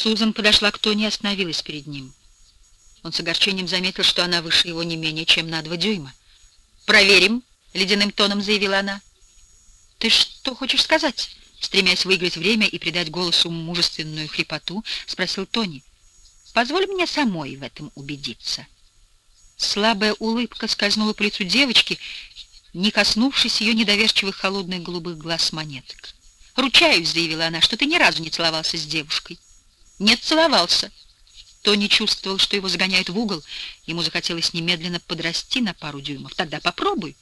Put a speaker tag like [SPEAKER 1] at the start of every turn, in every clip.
[SPEAKER 1] Сузан подошла к Тони и остановилась перед ним. Он с огорчением заметил, что она выше его не менее чем на два дюйма. «Проверим», — ледяным тоном заявила она. «Ты что хочешь сказать?» Стремясь выиграть время и придать голосу мужественную хрипоту, спросил Тони. «Позволь мне самой в этом убедиться». Слабая улыбка скользнула по лицу девочки, не коснувшись ее недоверчивых холодных голубых глаз монеток. «Ручаюсь», — заявила она, — «что ты ни разу не целовался с девушкой». «Нет, целовался». Тони чувствовал, что его загоняют в угол. Ему захотелось немедленно подрасти на пару дюймов. «Тогда попробуй».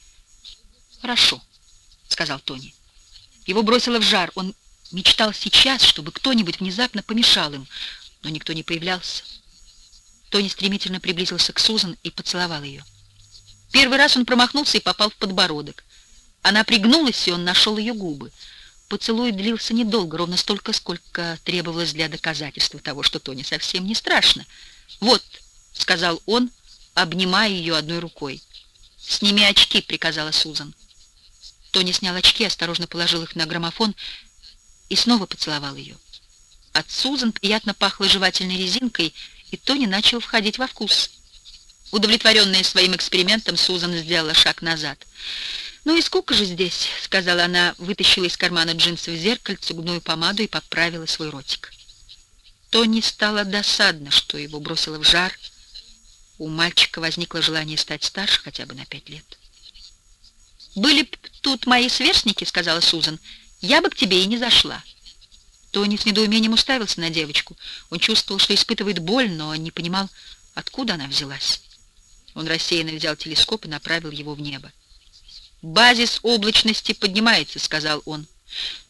[SPEAKER 1] «Хорошо», — сказал Тони. Его бросило в жар. Он мечтал сейчас, чтобы кто-нибудь внезапно помешал им, но никто не появлялся. Тони стремительно приблизился к Сузан и поцеловал ее. Первый раз он промахнулся и попал в подбородок. Она пригнулась, и он нашел ее губы. Поцелуй длился недолго, ровно столько, сколько требовалось для доказательства того, что Тони совсем не страшно. «Вот», — сказал он, обнимая ее одной рукой. «Сними очки», — приказала Сузан. Тони снял очки, осторожно положил их на граммофон и снова поцеловал ее. От Сузан приятно пахло жевательной резинкой, и Тони начал входить во вкус. Удовлетворенная своим экспериментом, Сузан сделала шаг назад. «Ну и сколько же здесь?» — сказала она, вытащила из кармана джинсов зеркальце, губную помаду и поправила свой ротик. Тони стало досадно, что его бросило в жар. У мальчика возникло желание стать старше хотя бы на пять лет. «Были б тут мои сверстники», — сказала Сузан, — «я бы к тебе и не зашла». Тони с недоумением уставился на девочку. Он чувствовал, что испытывает боль, но не понимал, откуда она взялась. Он рассеянно взял телескоп и направил его в небо. «Базис облачности поднимается», — сказал он.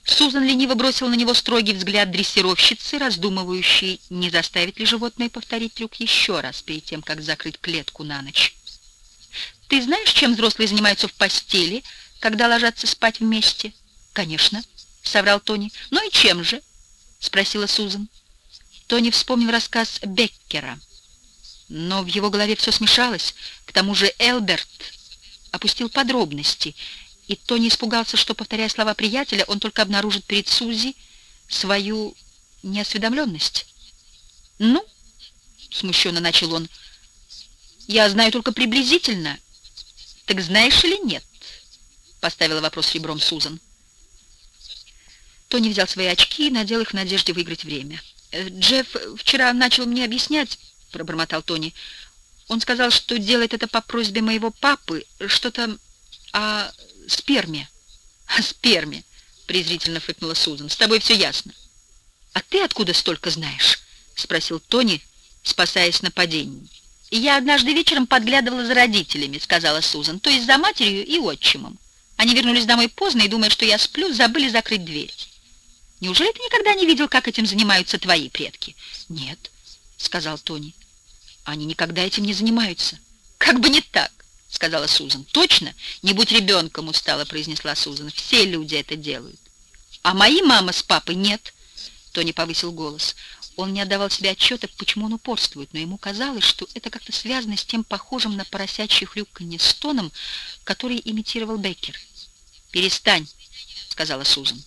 [SPEAKER 1] Сузан лениво бросил на него строгий взгляд дрессировщицы, раздумывающей, не заставить ли животное повторить трюк еще раз, перед тем, как закрыть клетку на ночь. «Ты знаешь, чем взрослые занимаются в постели, когда ложатся спать вместе?» «Конечно», — соврал Тони. «Ну и чем же?» — спросила Сузан. Тони вспомнил рассказ Беккера. Но в его голове все смешалось. К тому же Элберт опустил подробности, и Тони испугался, что, повторяя слова приятеля, он только обнаружит перед Сузи свою неосведомленность. «Ну?» — смущенно начал он. «Я знаю только приблизительно. Так знаешь или нет?» — поставила вопрос ребром Сузан. Тони взял свои очки и надел их в надежде выиграть время. «Э, «Джефф вчера начал мне объяснять», — пробормотал Тони. «Он сказал, что делает это по просьбе моего папы, что-то о сперме». «О сперме», — презрительно фыркнула Сузан. «С тобой все ясно». «А ты откуда столько знаешь?» — спросил Тони, спасаясь нападением. «Я однажды вечером подглядывала за родителями», — сказала Сузан, «то есть за матерью и отчимом. Они вернулись домой поздно и, думая, что я сплю, забыли закрыть дверь. Неужели ты никогда не видел, как этим занимаются твои предки? Нет, сказал Тони. Они никогда этим не занимаются. Как бы не так, сказала Сузан. Точно? Не будь ребенком, устало произнесла Сузан. Все люди это делают. А мои мама с папой нет. Тони повысил голос. Он не отдавал себе отчета, почему он упорствует, но ему казалось, что это как-то связано с тем похожим на поросячье хрюканье стоном, который имитировал Беккер. «Перестань», — сказала Сузан.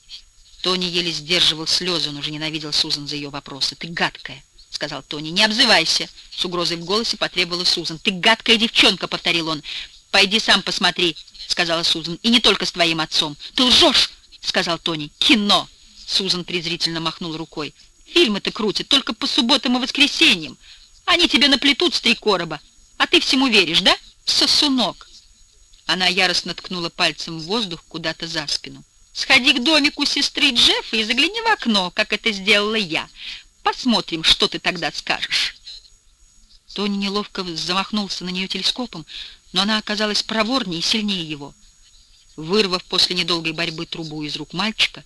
[SPEAKER 1] Тони еле сдерживал слезы, он уже ненавидел Сузан за ее вопросы. «Ты гадкая», — сказал Тони. «Не обзывайся», — с угрозой в голосе потребовала Сузан. «Ты гадкая девчонка», — повторил он. «Пойди сам посмотри», — сказала Сузан. «И не только с твоим отцом». «Ты лжешь», — сказал Тони. «Кино», — Сузан презрительно махнул рукой. «Фильмы-то крутят только по субботам и воскресеньям. Они тебе наплетут с три короба. А ты всему веришь, да? Сосунок!» Она яростно ткнула пальцем в воздух куда-то за спину. Сходи к домику сестры Джеффа и загляни в окно, как это сделала я. Посмотрим, что ты тогда скажешь». Тони неловко замахнулся на нее телескопом, но она оказалась проворнее и сильнее его. Вырвав после недолгой борьбы трубу из рук мальчика,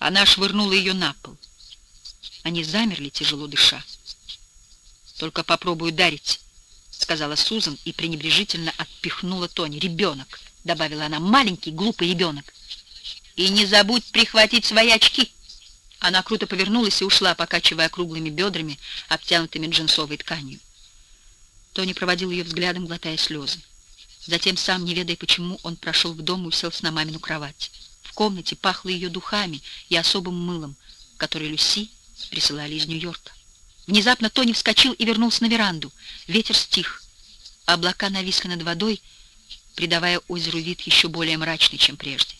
[SPEAKER 1] она швырнула ее на пол. Они замерли, тяжело дыша. «Только попробуй ударить», — сказала Сузан и пренебрежительно отпихнула Тони. «Ребенок», — добавила она, — «маленький, глупый ребенок». И не забудь прихватить свои очки. Она круто повернулась и ушла, покачивая круглыми бедрами, обтянутыми джинсовой тканью. Тони проводил ее взглядом, глотая слезы. Затем сам, не ведая почему, он прошел в дом и уселся на мамину кровать. В комнате пахло ее духами и особым мылом, который Люси присылали из Нью-Йорка. Внезапно Тони вскочил и вернулся на веранду. Ветер стих. а Облака нависли над водой, придавая озеру вид еще более мрачный, чем прежде.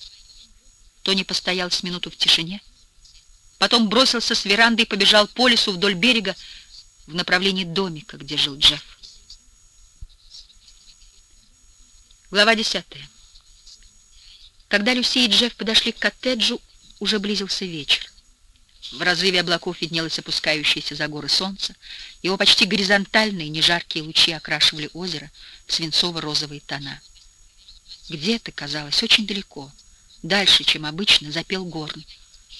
[SPEAKER 1] Тони постоял с минуту в тишине, потом бросился с веранды и побежал по лесу вдоль берега в направлении домика, где жил Джефф. Глава десятая. Когда Люси и Джефф подошли к коттеджу, уже близился вечер. В разрыве облаков виднелось опускающееся за горы солнце. Его почти горизонтальные, нежаркие лучи окрашивали озеро в свинцово-розовые тона. Где-то, казалось, очень далеко, дальше, чем обычно, запел горн.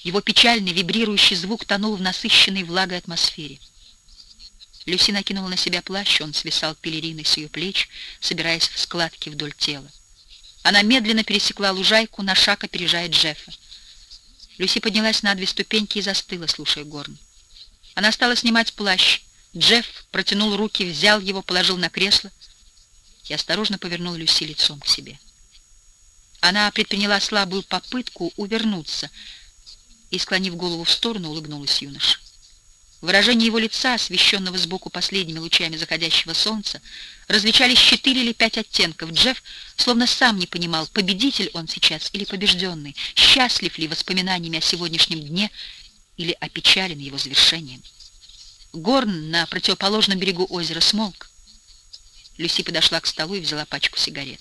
[SPEAKER 1] Его печальный, вибрирующий звук тонул в насыщенной влагой атмосфере. Люси накинула на себя плащ, он свисал пелериной с ее плеч, собираясь в складки вдоль тела. Она медленно пересекла лужайку, на шаг опережая Джеффа. Люси поднялась на две ступеньки и застыла, слушая горн. Она стала снимать плащ. Джефф протянул руки, взял его, положил на кресло и осторожно повернул Люси лицом к себе. Она предприняла слабую попытку увернуться и, склонив голову в сторону, улыбнулась юноше. Выражение его лица, освещенного сбоку последними лучами заходящего солнца, различались четыре или пять оттенков. Джефф словно сам не понимал, победитель он сейчас или побежденный, счастлив ли воспоминаниями о сегодняшнем дне или опечален его завершением. Горн на противоположном берегу озера смолк. Люси подошла к столу и взяла пачку сигарет.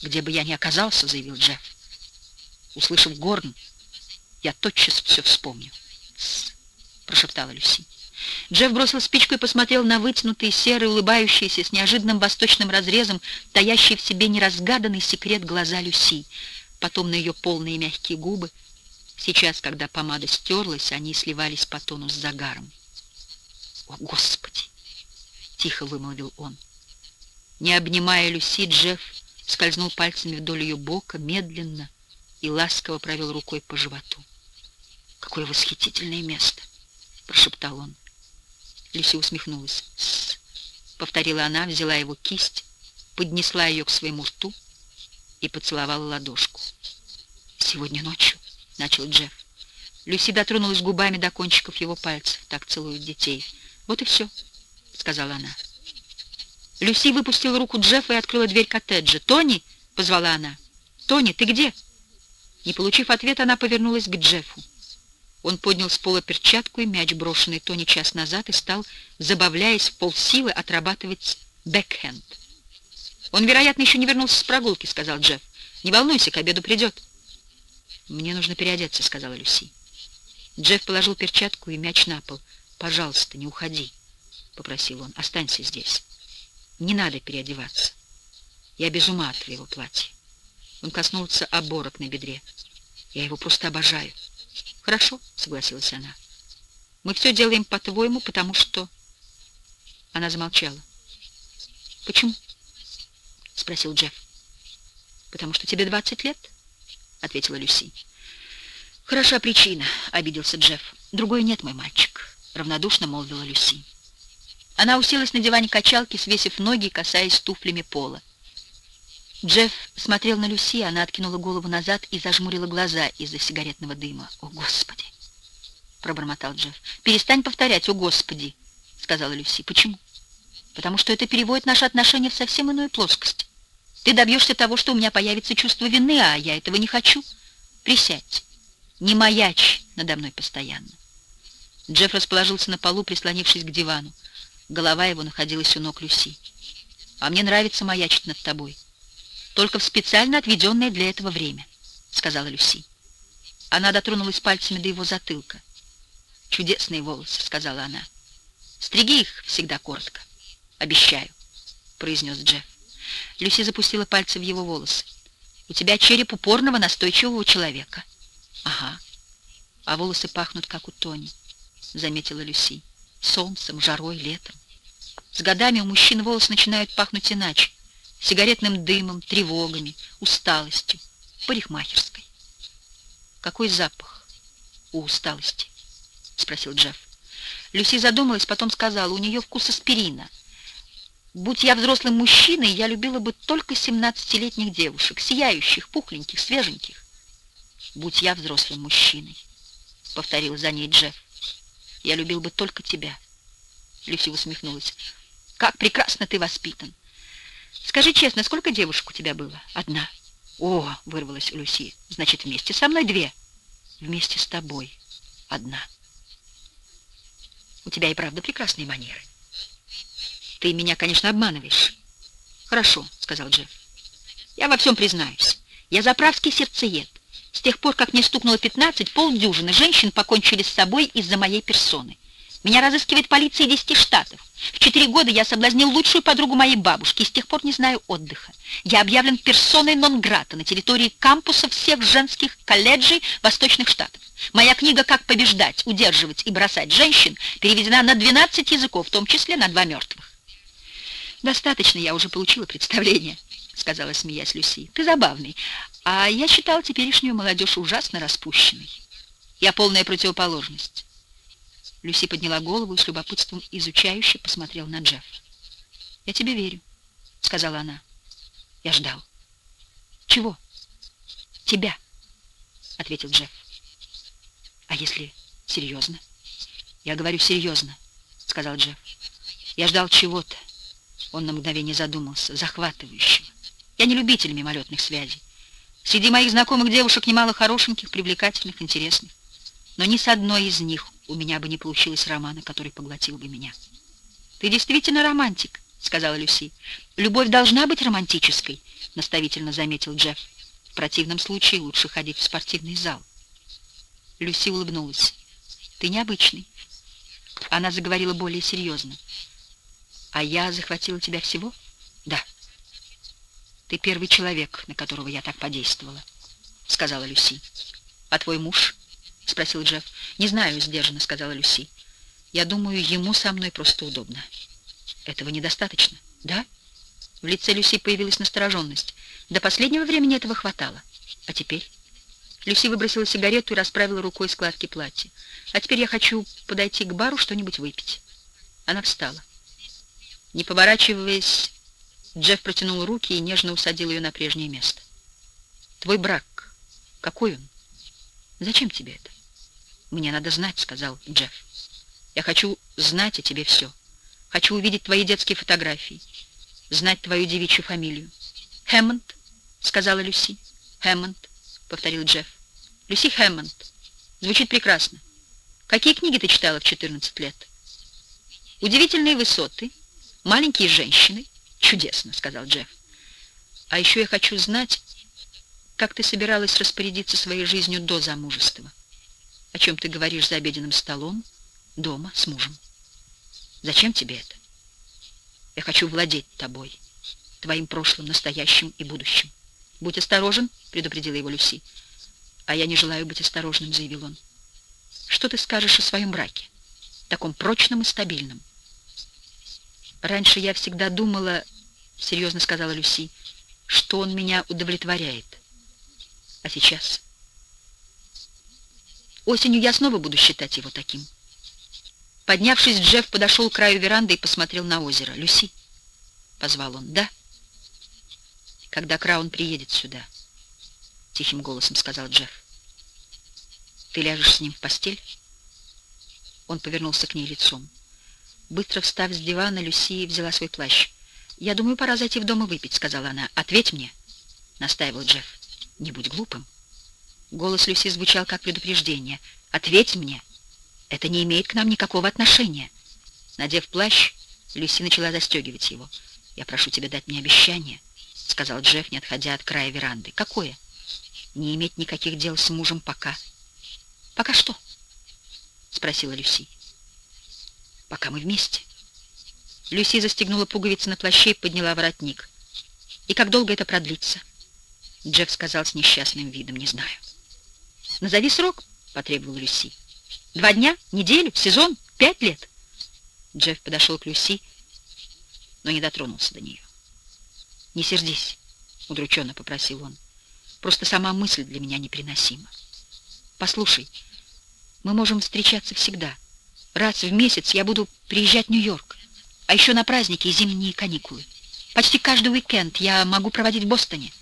[SPEAKER 1] «Где бы я ни оказался», — заявил Джефф. Услышав Горн, я тотчас все вспомню. Прошептала Люси. Джефф бросил спичку и посмотрел на вытянутые, серые, улыбающиеся, с неожиданным восточным разрезом, таящие в себе неразгаданный секрет глаза Люси. Потом на ее полные мягкие губы. Сейчас, когда помада стерлась, они сливались по тону с загаром. «О, Господи!» — тихо вымолвил он. Не обнимая Люси, Джефф скользнул пальцами вдоль ее бока, медленно и ласково провел рукой по животу. «Какое восхитительное место!» — прошептал он. Люси усмехнулась. «Тссс», — повторила она, взяла его кисть, поднесла ее к своему рту и поцеловала ладошку. «Сегодня ночью», — начал Джефф. Люси дотронулась губами до кончиков его пальцев, так целуют детей. «Вот и все», — сказала она. Люси выпустила руку Джеффа и открыла дверь коттеджа. «Тони!» — позвала она. «Тони, ты где?» Не получив ответа, она повернулась к Джеффу. Он поднял с пола перчатку и мяч, брошенный Тони час назад, и стал, забавляясь в полсилы, отрабатывать бэкхенд. «Он, вероятно, еще не вернулся с прогулки», — сказал Джефф. «Не волнуйся, к обеду придет». «Мне нужно переодеться», — сказала Люси. Джефф положил перчатку и мяч на пол. «Пожалуйста, не уходи», — попросил он. «Останься здесь. Не надо переодеваться. Я без ума от твоего платья». Он коснулся оборок на бедре. «Я его просто обожаю». «Хорошо», — согласилась она. «Мы все делаем по-твоему, потому что...» Она замолчала. «Почему?» — спросил Джефф. «Потому что тебе 20 лет?» — ответила Люси. «Хороша причина», — обиделся Джефф. «Другой нет, мой мальчик», — равнодушно молвила Люси. Она уселась на диване качалки, свесив ноги касаясь туфлями пола. Джефф смотрел на Люси, она откинула голову назад и зажмурила глаза из-за сигаретного дыма. «О, Господи!» — пробормотал Джефф. «Перестань повторять «О, Господи!» — сказала Люси. «Почему?» «Потому что это переводит наши отношения в совсем иную плоскость. Ты добьешься того, что у меня появится чувство вины, а я этого не хочу. Присядь. Не маячь надо мной постоянно». Джефф расположился на полу, прислонившись к дивану. Голова его находилась у ног Люси. «А мне нравится маячить над тобой» только в специально отведенное для этого время», — сказала Люси. Она дотронулась пальцами до его затылка. «Чудесные волосы», — сказала она. «Стриги их всегда коротко. Обещаю», — произнес Джефф. Люси запустила пальцы в его волосы. «У тебя череп упорного, настойчивого человека». «Ага. А волосы пахнут, как у Тони», — заметила Люси. «Солнцем, жарой, летом. С годами у мужчин волосы начинают пахнуть иначе сигаретным дымом, тревогами, усталостью, парикмахерской. «Какой запах у усталости?» — спросил Джефф. Люси задумалась, потом сказала, у нее вкус аспирина. «Будь я взрослым мужчиной, я любила бы только семнадцатилетних девушек, сияющих, пухленьких, свеженьких». «Будь я взрослым мужчиной», — повторил за ней Джефф. Я любил бы только тебя. Люси усмехнулась. Как прекрасно ты воспитан. Скажи честно, сколько девушек у тебя было? Одна. О, вырвалась у Люси. Значит, вместе со мной две. Вместе с тобой одна. У тебя и правда прекрасные манеры. Ты меня, конечно, обманываешь. Хорошо, сказал Джефф. Я во всем признаюсь. Я заправский сердцеед. С тех пор, как мне стукнуло 15, полдюжины женщин покончили с собой из-за моей персоны. Меня разыскивает полиция десяти штатов. В четыре года я соблазнил лучшую подругу моей бабушки и с тех пор не знаю отдыха. Я объявлен персоной нон-грата на территории кампуса всех женских колледжей восточных штатов. Моя книга «Как побеждать, удерживать и бросать женщин» переведена на 12 языков, в том числе на два мертвых. «Достаточно, я уже получила представление», — сказала, смеясь Люси. «Ты забавный, а я считал теперешнюю молодежь ужасно распущенной. Я полная противоположность. Люси подняла голову и с любопытством изучающе посмотрела на Джефф. «Я тебе верю», — сказала она. «Я ждал». «Чего?» «Тебя», — ответил Джефф. «А если серьезно?» «Я говорю серьезно», — сказал Джефф. «Я ждал чего-то». Он на мгновение задумался, захватывающего. «Я не любитель мимолетных связей. Среди моих знакомых девушек немало хорошеньких, привлекательных, интересных. Но ни с одной из них у меня бы не получилось романа, который поглотил бы меня. «Ты действительно романтик», — сказала Люси. «Любовь должна быть романтической», — наставительно заметил Джефф. «В противном случае лучше ходить в спортивный зал». Люси улыбнулась. «Ты необычный». Она заговорила более серьезно. «А я захватила тебя всего?» «Да». «Ты первый человек, на которого я так подействовала», — сказала Люси. «А твой муж?» — спросил Джефф. «Не знаю», — сдержанно сказала Люси. «Я думаю, ему со мной просто удобно». «Этого недостаточно, да?» В лице Люси появилась настороженность. До последнего времени этого хватало. А теперь? Люси выбросила сигарету и расправила рукой складки платья. «А теперь я хочу подойти к бару что-нибудь выпить». Она встала. Не поворачиваясь, Джефф протянул руки и нежно усадил ее на прежнее место. «Твой брак, какой он? Зачем тебе это?» «Мне надо знать», — сказал Джефф. «Я хочу знать о тебе все. Хочу увидеть твои детские фотографии, знать твою девичью фамилию». «Хэммонд», — сказала Люси. «Хэммонд», — повторил Джефф. «Люси Хэммонд. Звучит прекрасно. Какие книги ты читала в 14 лет?» «Удивительные высоты. Маленькие женщины. Чудесно», — сказал Джефф. «А еще я хочу знать, как ты собиралась распорядиться своей жизнью до замужества» о чем ты говоришь за обеденным столом, дома, с мужем. Зачем тебе это? Я хочу владеть тобой, твоим прошлым, настоящим и будущим. Будь осторожен, предупредила его Люси. А я не желаю быть осторожным, заявил он. Что ты скажешь о своем браке, таком прочном и стабильном? Раньше я всегда думала, серьезно сказала Люси, что он меня удовлетворяет. А сейчас... Осенью я снова буду считать его таким. Поднявшись, Джефф подошел к краю веранды и посмотрел на озеро. «Люси?» — позвал он. «Да?» «Когда Краун приедет сюда?» — тихим голосом сказал Джефф. «Ты ляжешь с ним в постель?» Он повернулся к ней лицом. Быстро встав с дивана, Люси взяла свой плащ. «Я думаю, пора зайти в дом и выпить», — сказала она. «Ответь мне», — настаивал Джефф. «Не будь глупым». Голос Люси звучал как предупреждение. «Ответь мне! Это не имеет к нам никакого отношения!» Надев плащ, Люси начала застегивать его. «Я прошу тебя дать мне обещание», — сказал Джефф, не отходя от края веранды. «Какое?» «Не иметь никаких дел с мужем пока». «Пока что?» — спросила Люси. «Пока мы вместе». Люси застегнула пуговицы на плаще и подняла воротник. «И как долго это продлится?» Джефф сказал с несчастным видом, «Не знаю». «Назови срок», — потребовал Люси. «Два дня? Неделю? Сезон? Пять лет?» Джефф подошел к Люси, но не дотронулся до нее. «Не сердись», — удрученно попросил он. «Просто сама мысль для меня неприносима. Послушай, мы можем встречаться всегда. Раз в месяц я буду приезжать в Нью-Йорк, а еще на праздники и зимние каникулы. Почти каждый уикенд я могу проводить в Бостоне.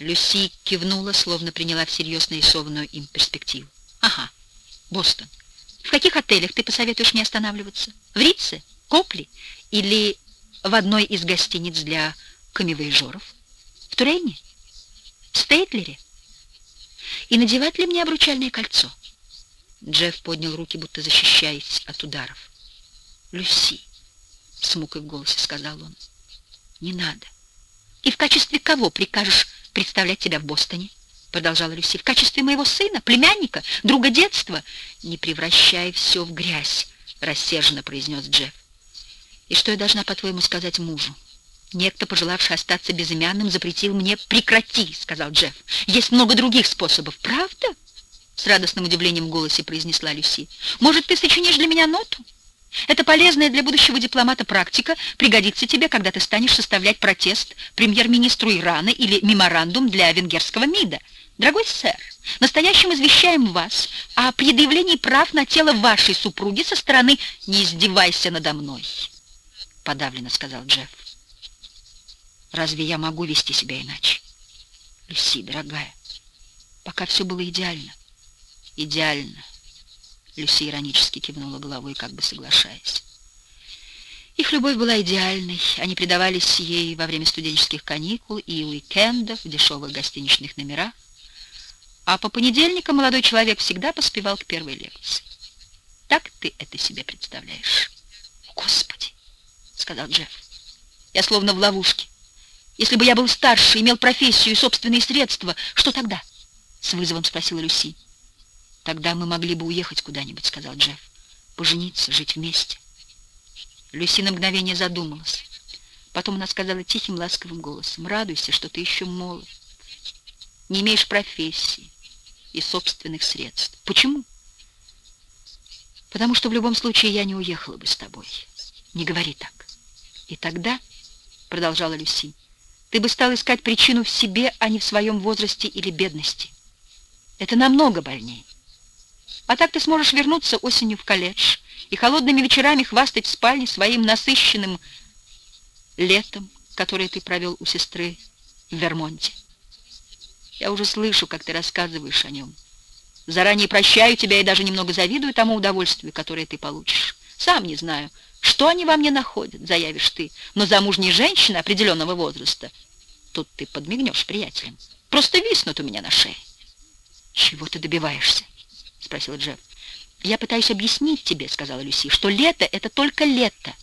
[SPEAKER 1] Люси кивнула, словно приняла всерьез нарисованную им перспективу. «Ага, Бостон. В каких отелях ты посоветуешь мне останавливаться? В Рице? Копли? Или в одной из гостиниц для коммивояжеров? В Турейне? В Стейтлере? И надевать ли мне обручальное кольцо? Джефф поднял руки, будто защищаясь от ударов. «Люси», — с мукой в голосе сказал он, — «не надо». «И в качестве кого прикажешь представлять тебя в Бостоне?» Продолжала Люси. «В качестве моего сына, племянника, друга детства?» «Не превращай все в грязь», — рассерженно произнес Джефф. «И что я должна, по-твоему, сказать мужу?» «Некто, пожелавший остаться безымянным, запретил мне «прекрати», — сказал Джефф. «Есть много других способов, правда?» С радостным удивлением в голосе произнесла Люси. «Может, ты сочинишь для меня ноту? Это полезная для будущего дипломата практика пригодится тебе, когда ты станешь составлять протест премьер-министру Ирана или меморандум для венгерского МИДа. Дорогой сэр, настоящим извещаем вас о предъявлении прав на тело вашей супруги со стороны «Не издевайся надо мной», — подавленно сказал Джефф. Разве я могу вести себя иначе? Люси, дорогая, пока все было идеально. Идеально. Люси иронически кивнула головой, как бы соглашаясь. Их любовь была идеальной. Они предавались ей во время студенческих каникул и уикендов в дешевых гостиничных номерах. А по понедельникам молодой человек всегда поспевал к первой лекции. Так ты это себе представляешь? Господи, сказал Джефф. Я словно в ловушке. Если бы я был старше, имел профессию и собственные средства, что тогда? С вызовом спросила Люси. Тогда мы могли бы уехать куда-нибудь, сказал Джефф. Пожениться, жить вместе. Люси на мгновение задумалась. Потом она сказала тихим, ласковым голосом. Радуйся, что ты еще молод. Не имеешь профессии и собственных средств. Почему? Потому что в любом случае я не уехала бы с тобой. Не говори так. И тогда, продолжала Люси, ты бы стал искать причину в себе, а не в своем возрасте или бедности. Это намного больнее. А так ты сможешь вернуться осенью в колледж и холодными вечерами хвастать в спальне своим насыщенным летом, которое ты провел у сестры в Вермонте. Я уже слышу, как ты рассказываешь о нем. Заранее прощаю тебя и даже немного завидую тому удовольствию, которое ты получишь. Сам не знаю, что они во мне находят, заявишь ты, но замужние женщины определенного возраста, тут ты подмигнешь приятелям, просто виснут у меня на шее. Чего ты добиваешься? Спросил Джефф. Я пытаюсь объяснить тебе, сказала Люси, что лето — это только лето.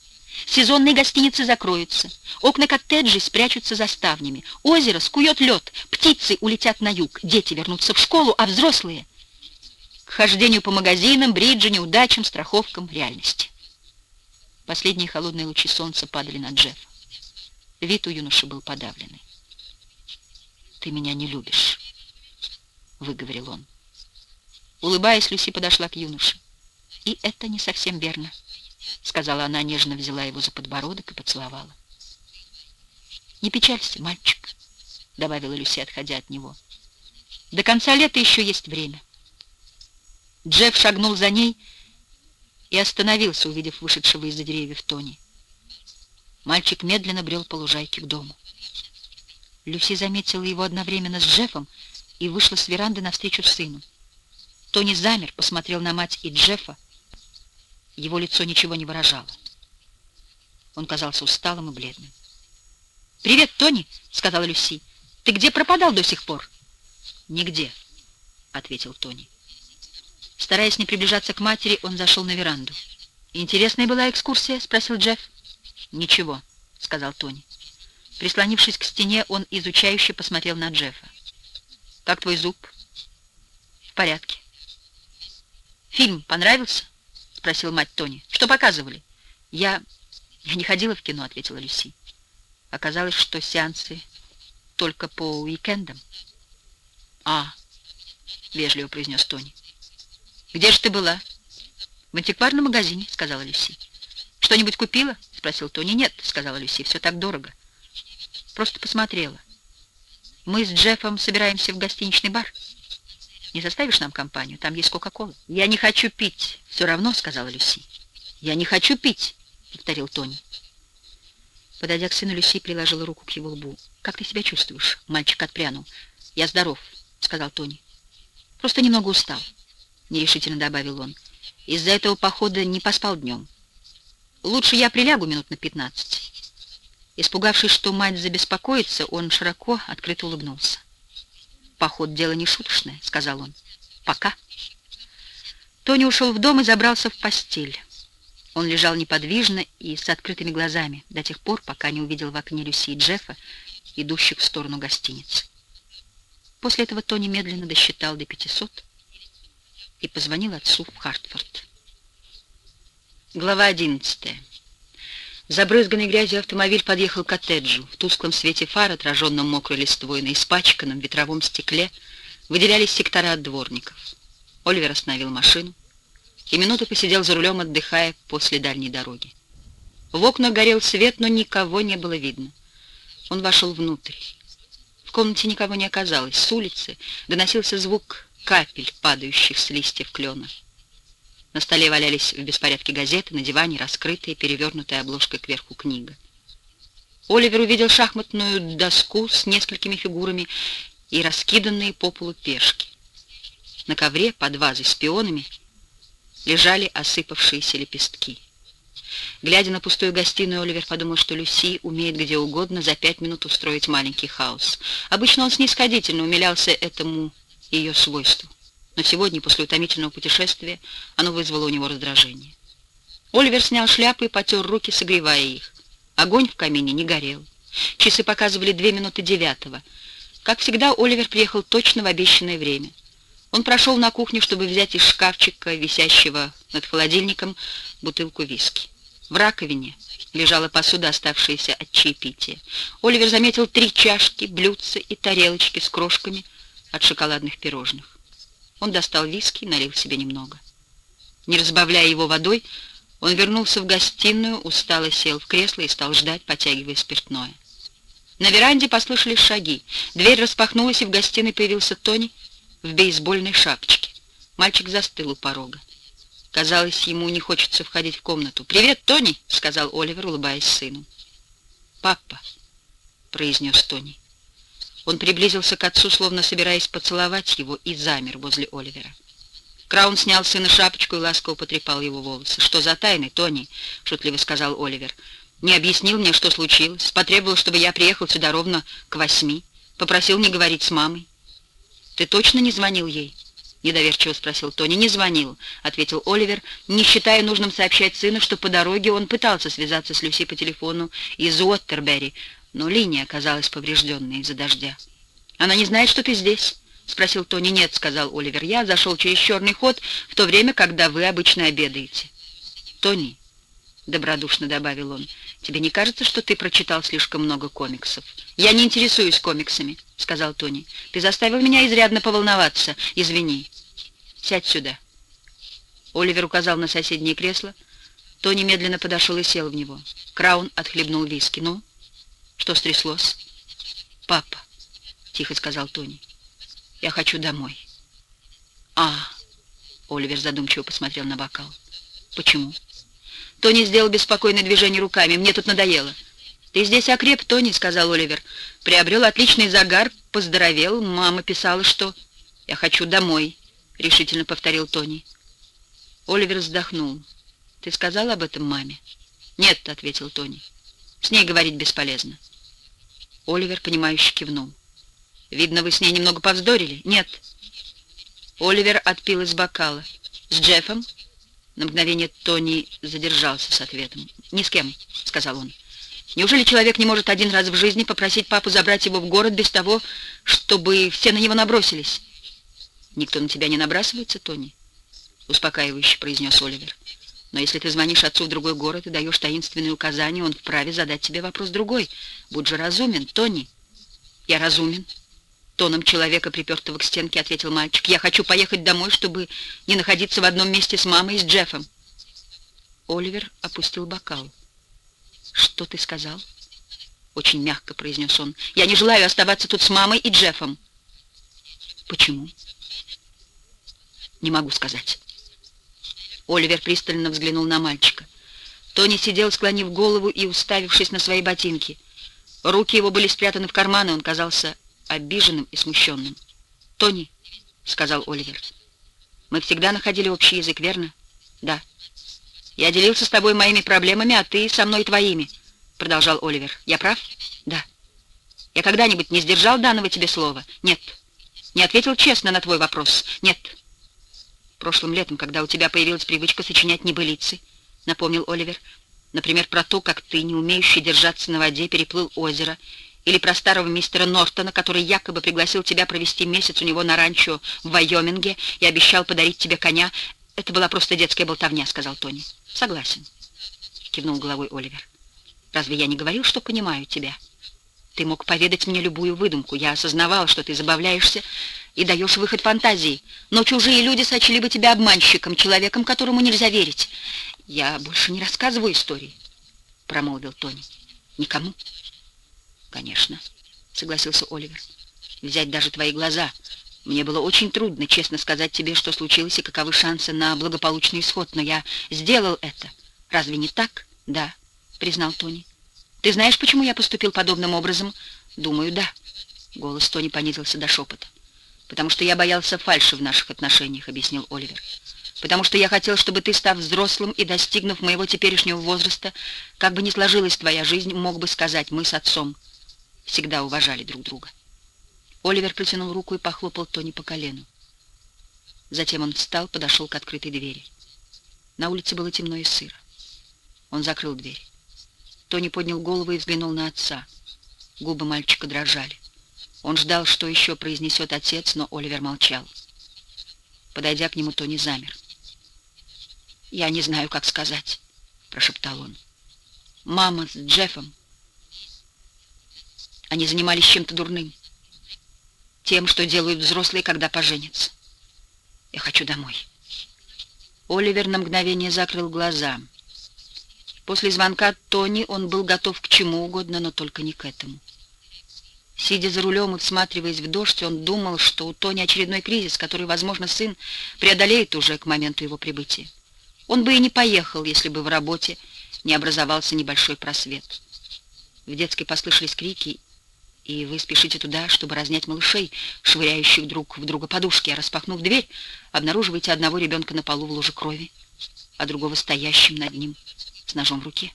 [SPEAKER 1] Сезонные гостиницы закроются, окна коттеджей спрячутся за ставнями, озеро скует лед, птицы улетят на юг, дети вернутся в школу, а взрослые — к хождению по магазинам, бриджу, неудачам, страховкам, реальности. Последние холодные лучи солнца падали на Джеффа. Вид у юноши был подавленный. «Ты меня не любишь», — выговорил он. Улыбаясь, Люси подошла к юноше. «И это не совсем верно», — сказала она, нежно взяла его за подбородок и поцеловала. «Не печалься, мальчик», — добавила Люси, отходя от него. «До конца лета еще есть время». Джефф шагнул за ней и остановился, увидев вышедшего из-за деревьев Тони. Мальчик медленно брел по лужайке к дому. Люси заметила его одновременно с Джеффом и вышла с веранды навстречу сыну. Тони замер, посмотрел на мать и Джеффа. Его лицо ничего не выражало. Он казался усталым и бледным. «Привет, Тони!» — сказала Люси. «Ты где пропадал до сих пор?» «Нигде», — ответил Тони. Стараясь не приближаться к матери, он зашел на веранду. «Интересная была экскурсия?» — спросил Джефф. «Ничего», — сказал Тони. Прислонившись к стене, он изучающе посмотрел на Джеффа. «Как твой зуб?» «В порядке». «Фильм понравился?» — спросил мать Тони. «Что показывали?» «Я... я не ходила в кино», — ответила Люси. Оказалось, что сеансы только по уикендам. «А», — вежливо произнес Тони. «Где же ты была?» «В антикварном магазине», — сказала Люси. «Что-нибудь купила?» — спросил Тони. «Нет», — сказала Люси, — «все так дорого». Просто посмотрела. «Мы с Джеффом собираемся в гостиничный бар. Не составишь нам компанию? Там есть Кока-Кола». «Я не хочу пить». «Все равно», — сказала Люси. «Я не хочу пить», — повторил Тони. Подойдя к сыну, Люси приложила руку к его лбу. «Как ты себя чувствуешь?» Мальчик отпрянул. «Я здоров», — сказал Тони. «Просто немного устал». — нерешительно добавил он. Из-за этого похода не поспал днем. Лучше я прилягу минут на пятнадцать. Испугавшись, что мать забеспокоится, он широко, открыто улыбнулся. «Поход — дело не шуточное», — сказал он. «Пока». Тони ушел в дом и забрался в постель. Он лежал неподвижно и с открытыми глазами до тех пор, пока не увидел в окне Люси и Джеффа, идущих в сторону гостиницы. После этого Тони медленно досчитал до 500 и позвонил отцу в Хартфорд. Глава 11. Забрызганный грязью автомобиль подъехал к коттеджу. В тусклом свете фар, отраженном мокрой листвой на испачканном ветровом стекле, выделялись сектора от дворников. Оливер остановил машину и минуту посидел за рулем, отдыхая после дальней дороги. В окнах горел свет, но никого не было видно. Он вошел внутрь. В комнате никого не оказалось. С улицы доносился звук капель, падающих с листьев клена. На столе валялись в беспорядке газеты, на диване раскрытая, перевернутая обложкой кверху книга. Оливер увидел шахматную доску с несколькими фигурами и раскиданные по полу пешки. На ковре под вазой с пионами лежали осыпавшиеся лепестки. Глядя на пустую гостиную, Оливер подумал, что Люси умеет где угодно за пять минут устроить маленький хаос. Обычно он снисходительно умилялся этому ее свойству но сегодня, после утомительного путешествия, оно вызвало у него раздражение. Оливер снял шляпы и потер руки, согревая их. Огонь в камине не горел. Часы показывали две минуты девятого. Как всегда, Оливер приехал точно в обещанное время. Он прошел на кухню, чтобы взять из шкафчика, висящего над холодильником, бутылку виски. В раковине лежала посуда, оставшаяся от чаепития. Оливер заметил три чашки, блюдца и тарелочки с крошками от шоколадных пирожных. Он достал виски и налил себе немного. Не разбавляя его водой, он вернулся в гостиную, устало сел в кресло и стал ждать, потягивая спиртное. На веранде послышались шаги. Дверь распахнулась, и в гостиной появился Тони в бейсбольной шапочке. Мальчик застыл у порога. Казалось, ему не хочется входить в комнату. «Привет, Тони!» — сказал Оливер, улыбаясь сыну. «Папа!» — произнес Тони. Он приблизился к отцу, словно собираясь поцеловать его, и замер возле Оливера. Краун снял сына шапочку и ласково потрепал его волосы. «Что за тайны, Тони?» — шутливо сказал Оливер. «Не объяснил мне, что случилось. Потребовал, чтобы я приехал сюда ровно к восьми. Попросил не говорить с мамой». «Ты точно не звонил ей?» — недоверчиво спросил Тони. «Не звонил», — ответил Оливер, не считая нужным сообщать сыну, что по дороге он пытался связаться с Люси по телефону из Уоттербери, но линия оказалась поврежденной из-за дождя. «Она не знает, что ты здесь?» — спросил Тони. «Нет», — сказал Оливер. «Я зашел через черный ход в то время, когда вы обычно обедаете». «Тони», — добродушно добавил он, — «тебе не кажется, что ты прочитал слишком много комиксов?» «Я не интересуюсь комиксами», — сказал Тони. «Ты заставил меня изрядно поволноваться. Извини. Сядь сюда». Оливер указал на соседнее кресло. Тони медленно подошел и сел в него. Краун отхлебнул виски. «Ну?» Что стряслось? Папа, тихо сказал Тони. Я хочу домой. А, Оливер задумчиво посмотрел на бокал. Почему? Тони сделал беспокойное движение руками. Мне тут надоело. «Ты здесь окреп, Тони», — сказал Оливер. «Приобрел отличный загар, поздоровел. Мама писала, что...» «Я хочу домой», — решительно повторил Тони. Оливер вздохнул. «Ты сказал об этом маме?» «Нет», — ответил Тони. «С ней говорить бесполезно». Оливер, понимающе кивнул. «Видно, вы с ней немного повздорили?» «Нет». Оливер отпил из бокала. «С Джеффом?» На мгновение Тони задержался с ответом. «Ни с кем», — сказал он. «Неужели человек не может один раз в жизни попросить папу забрать его в город без того, чтобы все на него набросились?» «Никто на тебя не набрасывается, Тони?» — успокаивающе произнес Оливер. Но если ты звонишь отцу в другой город и даешь таинственные указания, он вправе задать тебе вопрос другой. Будь же разумен, Тони. Я разумен. Тоном человека, припертого к стенке, ответил мальчик. Я хочу поехать домой, чтобы не находиться в одном месте с мамой и с Джеффом. Оливер опустил бокал. «Что ты сказал?» Очень мягко произнес он. «Я не желаю оставаться тут с мамой и Джеффом». «Почему?» «Не могу сказать». Оливер пристально взглянул на мальчика. Тони сидел, склонив голову и уставившись на свои ботинки. Руки его были спрятаны в карманы, он казался обиженным и смущенным. «Тони», — сказал Оливер, — «мы всегда находили общий язык, верно? Да. Я делился с тобой моими проблемами, а ты со мной твоими, продолжал Оливер. Я прав? Да. Я когда-нибудь не сдержал данного тебе слова? Нет. Не ответил честно на твой вопрос? Нет. Прошлым летом, когда у тебя появилась привычка сочинять небылицы, напомнил Оливер, например, про то, как ты, не умеющий держаться на воде, переплыл озеро, или про старого мистера Нортона, который якобы пригласил тебя провести месяц у него на ранчо в Вайоминге и обещал подарить тебе коня. Это была просто детская болтовня, сказал Тони. Согласен, кивнул головой Оливер. Разве я не говорил, что понимаю тебя? Ты мог поведать мне любую выдумку. Я осознавал, что ты забавляешься и даешь выход фантазии, но чужие люди сочли бы тебя обманщиком, человеком, которому нельзя верить. Я больше не рассказываю истории, промолвил Тони. Никому. «Конечно», — согласился Оливер. «Взять даже твои глаза. Мне было очень трудно, честно сказать тебе, что случилось и каковы шансы на благополучный исход, но я сделал это. Разве не так?» «Да», — признал Тони. «Ты знаешь, почему я поступил подобным образом?» «Думаю, да». Голос Тони понизился до шепота. «Потому что я боялся фальши в наших отношениях», — объяснил Оливер. «Потому что я хотел, чтобы ты, став взрослым и достигнув моего теперешнего возраста, как бы ни сложилась твоя жизнь, мог бы сказать, мы с отцом всегда уважали друг друга. Оливер протянул руку и похлопал Тони по колену. Затем он встал, подошел к открытой двери. На улице было темно и сыро. Он закрыл дверь. Тони поднял голову и взглянул на отца. Губы мальчика дрожали. Он ждал, что еще произнесет отец, но Оливер молчал. Подойдя к нему, Тони замер. «Я не знаю, как сказать», — прошептал он. «Мама с Джеффом они занимались чем-то дурным. Тем, что делают взрослые, когда поженятся. Я хочу домой. Оливер на мгновение закрыл глаза. После звонка Тони он был готов к чему угодно, но только не к этому. Сидя за рулем и всматриваясь в дождь, он думал, что у Тони очередной кризис, который, возможно, сын преодолеет уже к моменту его прибытия. Он бы и не поехал, если бы в работе не образовался небольшой просвет. В детской послышались крики, и вы спешите туда, чтобы разнять малышей, швыряющих друг в друга подушки, а распахнув дверь, обнаруживаете одного ребенка на полу в луже крови, а другого стоящим над ним с ножом в руке.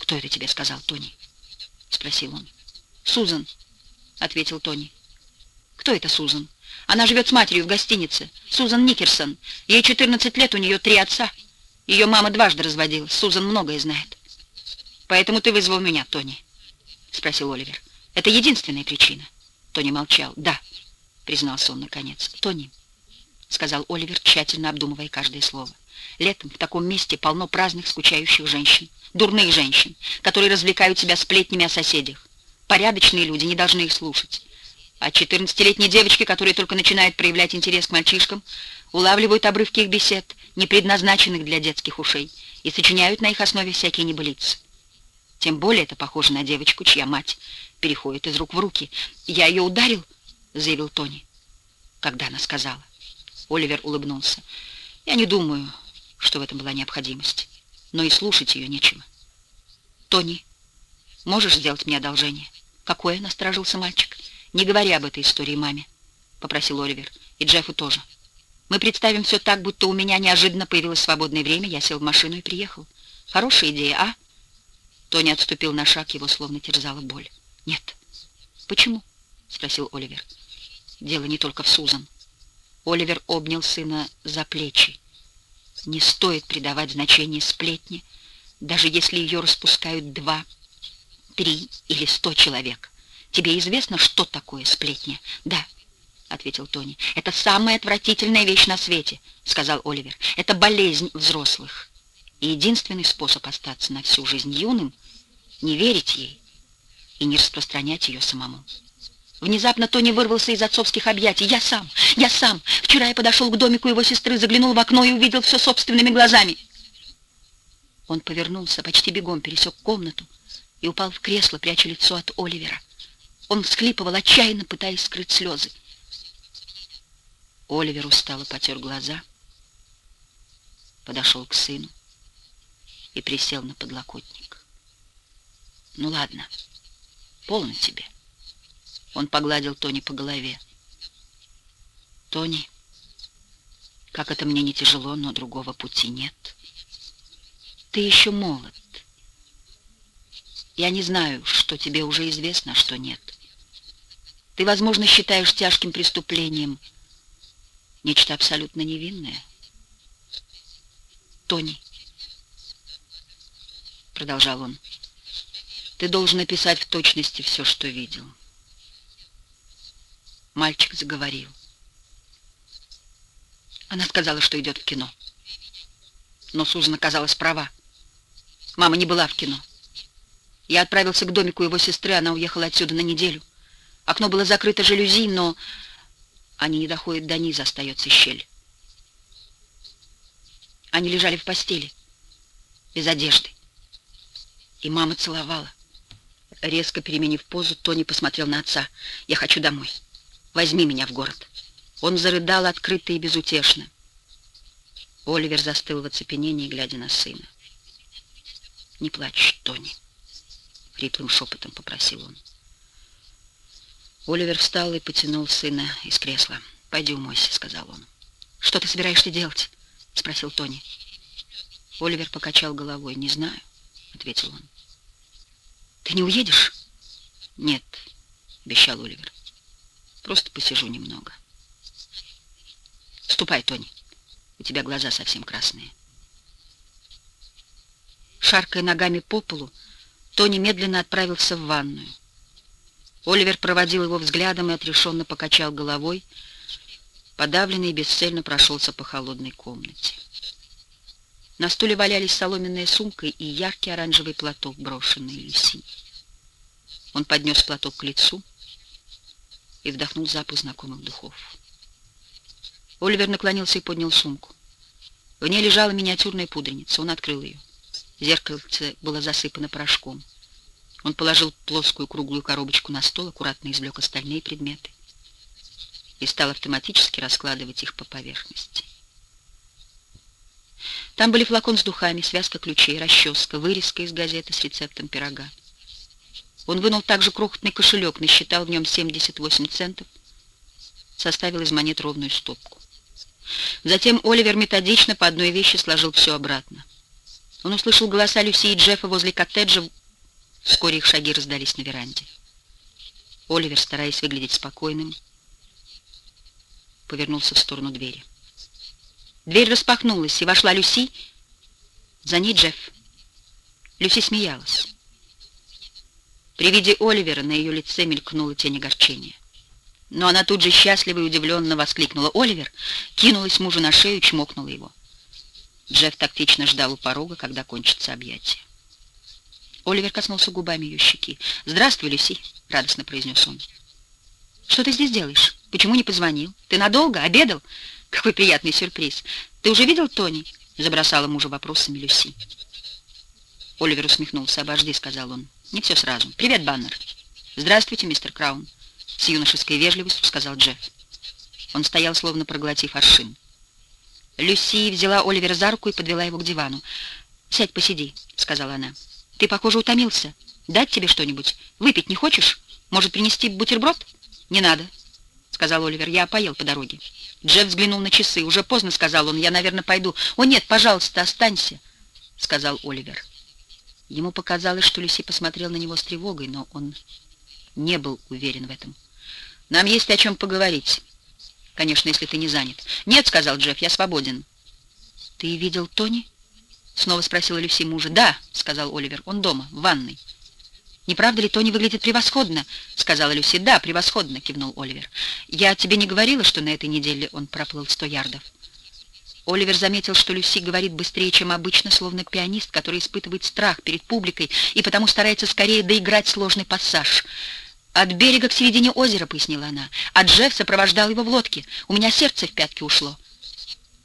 [SPEAKER 1] «Кто это тебе сказал, Тони?» — спросил он. «Сузан», — ответил Тони. «Кто это Сузан? Она живет с матерью в гостинице. Сузан Никерсон. Ей 14 лет, у нее три отца. Ее мама дважды разводилась. Сузан многое знает. Поэтому ты вызвал меня, Тони». — спросил Оливер. «Это единственная причина». Тони молчал. «Да», — признался он наконец. «Тони», — сказал Оливер, тщательно обдумывая каждое слово. «Летом в таком месте полно праздных, скучающих женщин, дурных женщин, которые развлекают себя сплетнями о соседях. Порядочные люди не должны их слушать. А 14-летние девочки, которые только начинают проявлять интерес к мальчишкам, улавливают обрывки их бесед, не предназначенных для детских ушей, и сочиняют на их основе всякие небылицы. Тем более это похоже на девочку, чья мать переходит из рук в руки. «Я ее ударил», — заявил Тони. Когда она сказала. Оливер улыбнулся. «Я не думаю, что в этом была необходимость. Но и слушать ее нечего». «Тони, можешь сделать мне одолжение?» «Какое?» — насторожился мальчик. «Не говори об этой истории маме», — попросил Оливер. «И Джеффу тоже. Мы представим все так, будто у меня неожиданно появилось свободное время, я сел в машину и приехал. Хорошая идея, а?» Тони отступил на шаг, его словно терзала боль. «Нет». «Почему?» — спросил Оливер. «Дело не только в Сузан». Оливер обнял сына за плечи. «Не стоит придавать значение сплетни, даже если ее распускают два, три или сто человек. Тебе известно, что такое сплетня?» «Да», — ответил Тони. «Это самая отвратительная вещь на свете», — сказал Оливер. «Это болезнь взрослых. И единственный способ остаться на всю жизнь юным — не верить ей и не распространять ее самому. Внезапно Тони вырвался из отцовских объятий. «Я сам! Я сам! Вчера я подошел к домику его сестры, заглянул в окно и увидел все собственными глазами!» Он повернулся, почти бегом пересек комнату и упал в кресло, пряча лицо от Оливера. Он всхлипывал, отчаянно пытаясь скрыть слезы. Оливер устало потер глаза, подошел к сыну и присел на подлокотник. «Ну ладно, полно тебе». Он погладил Тони по голове. «Тони, Как это мне не тяжело, но другого пути нет. Ты еще молод. Я не знаю, что тебе уже известно, а что нет. Ты, возможно, считаешь тяжким преступлением нечто абсолютно невинное. Тони, продолжал он, ты должен написать в точности все, что видел. Мальчик заговорил. Она сказала, что идет в кино. Но Сузан оказалась права. Мама не была в кино. Я отправился к домику его сестры, она уехала отсюда на неделю. Окно было закрыто жалюзи, но они не доходят до низа, остается щель. Они лежали в постели, без одежды. И мама целовала. Резко переменив позу, Тони посмотрел на отца. «Я хочу домой. Возьми меня в город». Он зарыдал открыто и безутешно. Оливер застыл в оцепенении, глядя на сына. «Не плачь, Тони», — хриплым шепотом попросил он. Оливер встал и потянул сына из кресла. «Пойди умойся», — сказал он. «Что ты собираешься делать?» — спросил Тони. Оливер покачал головой. «Не знаю», — ответил он. «Ты не уедешь?» «Нет», — обещал Оливер. «Просто посижу немного». «Ступай, Тони, у тебя глаза совсем красные». Шаркая ногами по полу, Тони медленно отправился в ванную. Оливер проводил его взглядом и отрешенно покачал головой, подавленный и бесцельно прошелся по холодной комнате. На стуле валялись соломенная сумка и яркий оранжевый платок, брошенный Люси. Он поднес платок к лицу и вдохнул запах знакомых духов. Оливер наклонился и поднял сумку. В ней лежала миниатюрная пудреница. Он открыл ее. Зеркальце было засыпано порошком. Он положил плоскую круглую коробочку на стол, аккуратно извлек остальные предметы и стал автоматически раскладывать их по поверхности. Там были флакон с духами, связка ключей, расческа, вырезка из газеты с рецептом пирога. Он вынул также крохотный кошелек, насчитал в нем 78 центов, составил из монет ровную стопку. Затем Оливер методично по одной вещи сложил все обратно. Он услышал голоса Люси и Джеффа возле коттеджа Вскоре их шаги раздались на веранде. Оливер, стараясь выглядеть спокойным, повернулся в сторону двери. Дверь распахнулась, и вошла Люси, за ней Джефф. Люси смеялась. При виде Оливера на ее лице мелькнула тень огорчения. Но она тут же счастливо и удивленно воскликнула. «Оливер!» кинулась мужу на шею и чмокнула его. Джефф тактично ждал у порога, когда кончится объятие. Оливер коснулся губами ее щеки. «Здравствуй, Люси», — радостно произнес он. «Что ты здесь делаешь? Почему не позвонил? Ты надолго? Обедал? Какой приятный сюрприз. Ты уже видел Тони?» — забросала мужа вопросами Люси. Оливер усмехнулся. «Обожди», — сказал он. «Не все сразу. Привет, Баннер». «Здравствуйте, мистер Краун», — с юношеской вежливостью сказал Джефф. Он стоял, словно проглотив аршин. Люси взяла Оливера за руку и подвела его к дивану. «Сядь, посиди», — сказала она. Ты, похоже, утомился. Дать тебе что-нибудь? Выпить не хочешь? Может, принести бутерброд? Не надо, сказал Оливер. Я поел по дороге. Джефф взглянул на часы. Уже поздно, сказал он. Я, наверное, пойду. О, нет, пожалуйста, останься, сказал Оливер. Ему показалось, что Люси посмотрел на него с тревогой, но он не был уверен в этом. «Нам есть о чем поговорить. Конечно, если ты не занят». «Нет», — сказал Джефф, — «я свободен». «Ты видел Тони?» Снова спросила Люси мужа. «Да», — сказал Оливер, — «он дома, в ванной». «Не правда ли, Тони выглядит превосходно?» — сказала Люси. «Да, превосходно», — кивнул Оливер. «Я тебе не говорила, что на этой неделе он проплыл сто ярдов?» Оливер заметил, что Люси говорит быстрее, чем обычно, словно пианист, который испытывает страх перед публикой и потому старается скорее доиграть сложный пассаж. «От берега к середине озера», — пояснила она, — «а Джефф сопровождал его в лодке. У меня сердце в пятки ушло».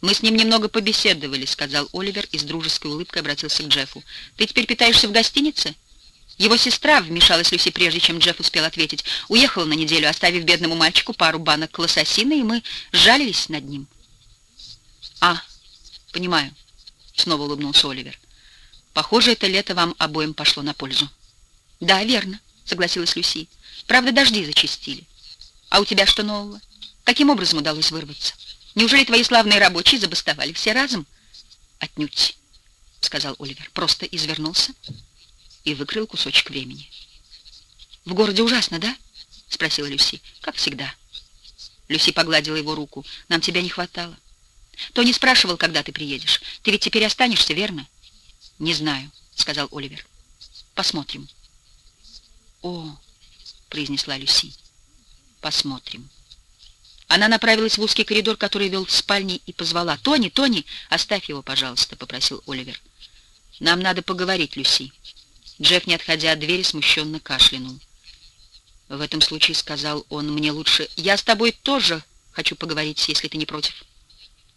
[SPEAKER 1] «Мы с ним немного побеседовали», — сказал Оливер и с дружеской улыбкой обратился к Джеффу. «Ты теперь питаешься в гостинице?» Его сестра, вмешалась Люси, прежде чем Джефф успел ответить, уехала на неделю, оставив бедному мальчику пару банок классосина, и мы сжалились над ним. «А, понимаю», — снова улыбнулся Оливер. «Похоже, это лето вам обоим пошло на пользу». «Да, верно», — согласилась Люси. «Правда, дожди зачастили. А у тебя что нового? Каким образом удалось вырваться?» Неужели твои славные рабочие забастовали все разом? Отнюдь, сказал Оливер. Просто извернулся и выкрыл кусочек времени. В городе ужасно, да? Спросила Люси. Как всегда. Люси погладила его руку. Нам тебя не хватало. Тони спрашивал, когда ты приедешь. Ты ведь теперь останешься, верно? Не знаю, сказал Оливер. Посмотрим. О, произнесла Люси. Посмотрим. Она направилась в узкий коридор, который вел в спальне, и позвала. «Тони, Тони, оставь его, пожалуйста», — попросил Оливер. «Нам надо поговорить, Люси». Джефф, не отходя от двери, смущенно кашлянул. «В этом случае, — сказал он, — мне лучше... Я с тобой тоже хочу поговорить, если ты не против», —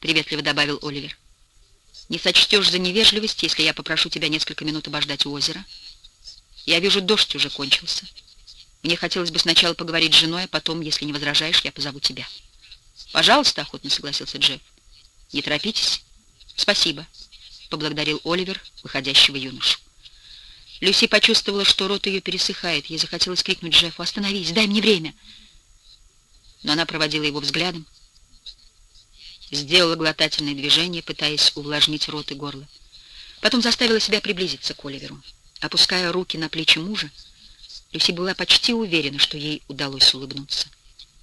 [SPEAKER 1] приветливо добавил Оливер. «Не сочтешь за невежливость, если я попрошу тебя несколько минут обождать у озера? Я вижу, дождь уже кончился». Мне хотелось бы сначала поговорить с женой, а потом, если не возражаешь, я позову тебя. Пожалуйста, охотно согласился Джефф. Не торопитесь. Спасибо, поблагодарил Оливер, выходящего юношу. Люси почувствовала, что рот ее пересыхает. Ей захотелось крикнуть Джеффу «Остановись, дай мне время!» Но она проводила его взглядом, сделала глотательное движение, пытаясь увлажнить рот и горло. Потом заставила себя приблизиться к Оливеру. Опуская руки на плечи мужа, Люси была почти уверена, что ей удалось улыбнуться.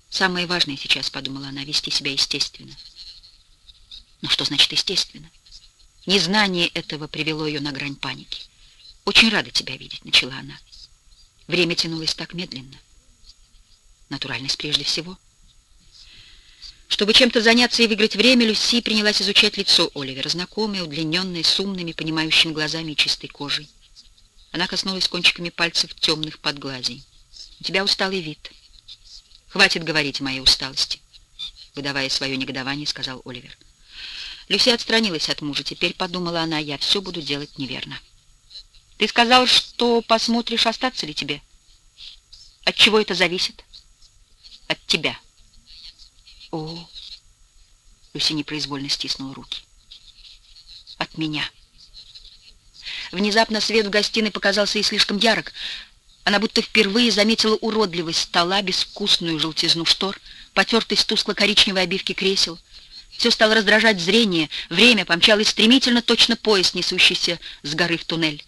[SPEAKER 1] Самое важное сейчас, подумала она, вести себя естественно. Но что значит естественно? Незнание этого привело ее на грань паники. «Очень рада тебя видеть», — начала она. Время тянулось так медленно. Натуральность прежде всего. Чтобы чем-то заняться и выиграть время, Люси принялась изучать лицо Оливера, знакомое, удлиненное, с умными, понимающими глазами и чистой кожей. Она коснулась кончиками пальцев темных подглазий. «У тебя усталый вид. Хватит говорить о моей усталости», — выдавая свое негодование, сказал Оливер. Люси отстранилась от мужа. Теперь, подумала она, я все буду делать неверно. «Ты сказал, что посмотришь, остаться ли тебе? От чего это зависит?» «От тебя». «О!» Люси непроизвольно стиснула руки. «От меня». Внезапно свет в гостиной показался ей слишком ярок. Она будто впервые заметила уродливость стола, безвкусную желтизну штор, потертость тускло-коричневой обивки кресел. Все стало раздражать зрение, время помчалось стремительно, точно поезд, несущийся с горы в туннель.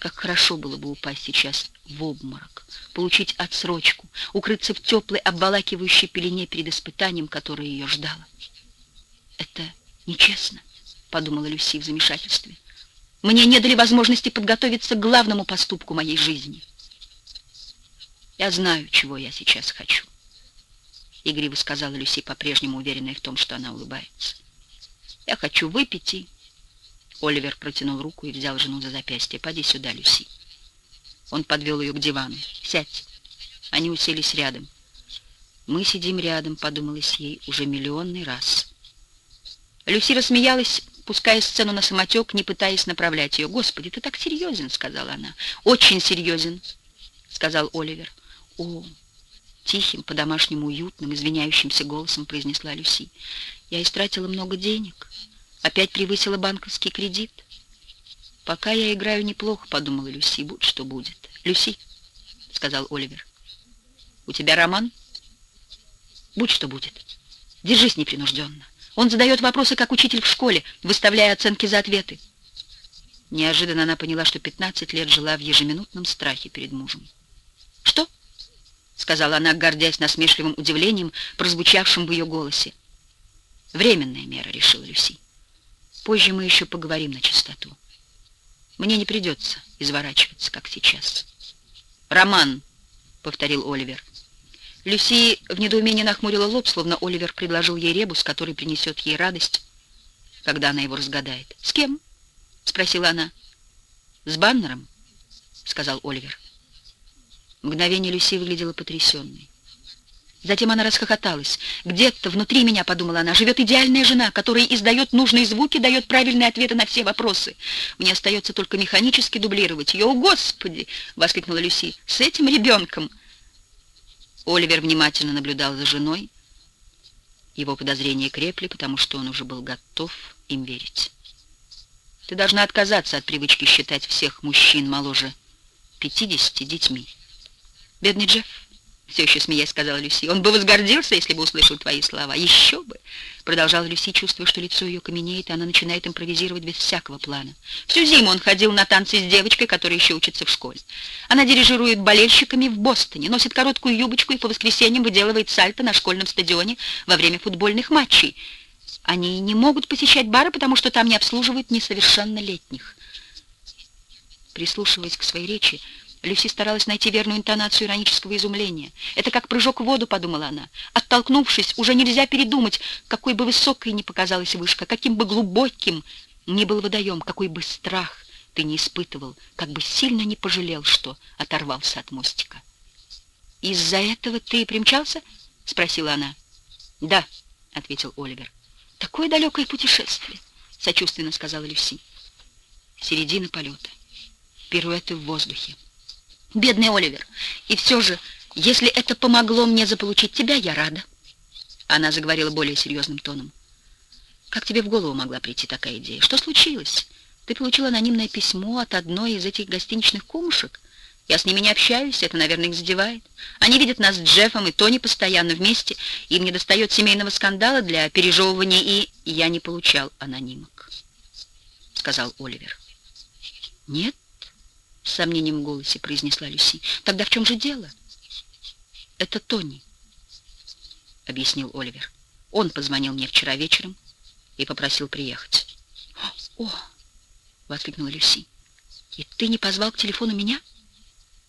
[SPEAKER 1] Как хорошо было бы упасть сейчас в обморок, получить отсрочку, укрыться в теплой, обволакивающей пелене перед испытанием, которое ее ждало. «Это нечестно», — подумала Люси в замешательстве. Мне не дали возможности подготовиться к главному поступку моей жизни. Я знаю, чего я сейчас хочу. Игриво сказала Люси, по-прежнему уверенная в том, что она улыбается. Я хочу выпить и... Оливер протянул руку и взял жену за запястье. «Поди сюда, Люси». Он подвел ее к дивану. «Сядь». Они уселись рядом. «Мы сидим рядом», — подумалось ей уже миллионный раз. Люси рассмеялась пуская сцену на самотек, не пытаясь направлять ее. «Господи, ты так серьезен!» — сказала она. «Очень серьезен!» — сказал Оливер. «О!» — тихим, по-домашнему уютным, извиняющимся голосом произнесла Люси. «Я истратила много денег. Опять превысила банковский кредит». «Пока я играю неплохо», — подумала Люси. «Будь что будет». «Люси», — сказал Оливер. «У тебя роман?» «Будь что будет. Держись непринужденно». Он задает вопросы, как учитель в школе, выставляя оценки за ответы. Неожиданно она поняла, что 15 лет жила в ежеминутном страхе перед мужем. «Что?» — сказала она, гордясь насмешливым удивлением, прозвучавшим в ее голосе. «Временная мера», — решила Люси. «Позже мы еще поговорим на чистоту. Мне не придется изворачиваться, как сейчас». «Роман», — повторил Оливер. Люси в недоумении нахмурила лоб, словно Оливер предложил ей ребус, который принесет ей радость, когда она его разгадает. «С кем?» — спросила она. «С Баннером», — сказал Оливер. Мгновение Люси выглядела потрясенной. Затем она расхохоталась. «Где-то внутри меня, — подумала она, — живет идеальная жена, которая издает нужные звуки, дает правильные ответы на все вопросы. Мне остается только механически дублировать ее. О, Господи!» — воскликнула Люси. «С этим ребенком!» Оливер внимательно наблюдал за женой. Его подозрения крепли, потому что он уже был готов им верить. Ты должна отказаться от привычки считать всех мужчин моложе 50 детьми. Бедный Джефф, все еще смеясь сказала Люси. «Он бы возгордился, если бы услышал твои слова. Еще бы!» Продолжала Люси, чувствуя, что лицо ее каменеет, и она начинает импровизировать без всякого плана. Всю зиму он ходил на танцы с девочкой, которая еще учится в школе. Она дирижирует болельщиками в Бостоне, носит короткую юбочку и по воскресеньям выделывает сальто на школьном стадионе во время футбольных матчей. Они не могут посещать бары, потому что там не обслуживают несовершеннолетних. Прислушиваясь к своей речи, Люси старалась найти верную интонацию иронического изумления. «Это как прыжок в воду», — подумала она. «Оттолкнувшись, уже нельзя передумать, какой бы высокой ни показалась вышка, каким бы глубоким ни был водоем, какой бы страх ты не испытывал, как бы сильно не пожалел, что оторвался от мостика». «Из-за этого ты примчался?» — спросила она. «Да», — ответил Оливер. «Такое далекое путешествие», — сочувственно сказала Люси. Середина полета. Пируэты в воздухе. Бедный Оливер. И все же, если это помогло мне заполучить тебя, я рада. Она заговорила более серьезным тоном. Как тебе в голову могла прийти такая идея? Что случилось? Ты получила анонимное письмо от одной из этих гостиничных кумушек? Я с ними не общаюсь, это, наверное, их задевает. Они видят нас с Джеффом и Тони постоянно вместе, им не достает семейного скандала для пережевывания, и я не получал анонимок, — сказал Оливер. Нет? — с сомнением в голосе произнесла Люси. «Тогда в чем же дело?» «Это Тони», — объяснил Оливер. «Он позвонил мне вчера вечером и попросил приехать». «О!» — воскликнула Люси. «И ты не позвал к телефону меня?»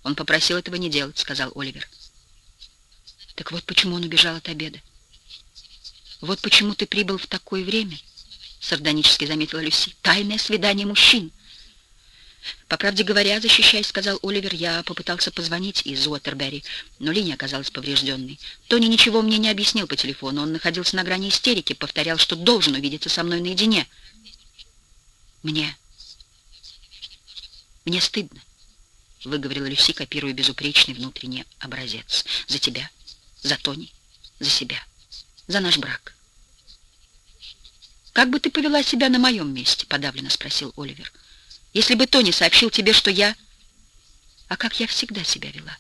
[SPEAKER 1] «Он попросил этого не делать», — сказал Оливер. «Так вот почему он убежал от обеда. Вот почему ты прибыл в такое время», — сардонически заметила Люси. «Тайное свидание мужчин». «По правде говоря, защищаясь, — сказал Оливер, — я попытался позвонить из Уотербери, но линия оказалась поврежденной. Тони ничего мне не объяснил по телефону. Он находился на грани истерики, повторял, что должен увидеться со мной наедине. Мне... Мне стыдно, — выговорила Люси, копируя безупречный внутренний образец. За тебя, за Тони, за себя, за наш брак. «Как бы ты повела себя на моем месте?» — подавленно спросил Оливер. — если бы Тони сообщил тебе, что я... А как я всегда себя вела?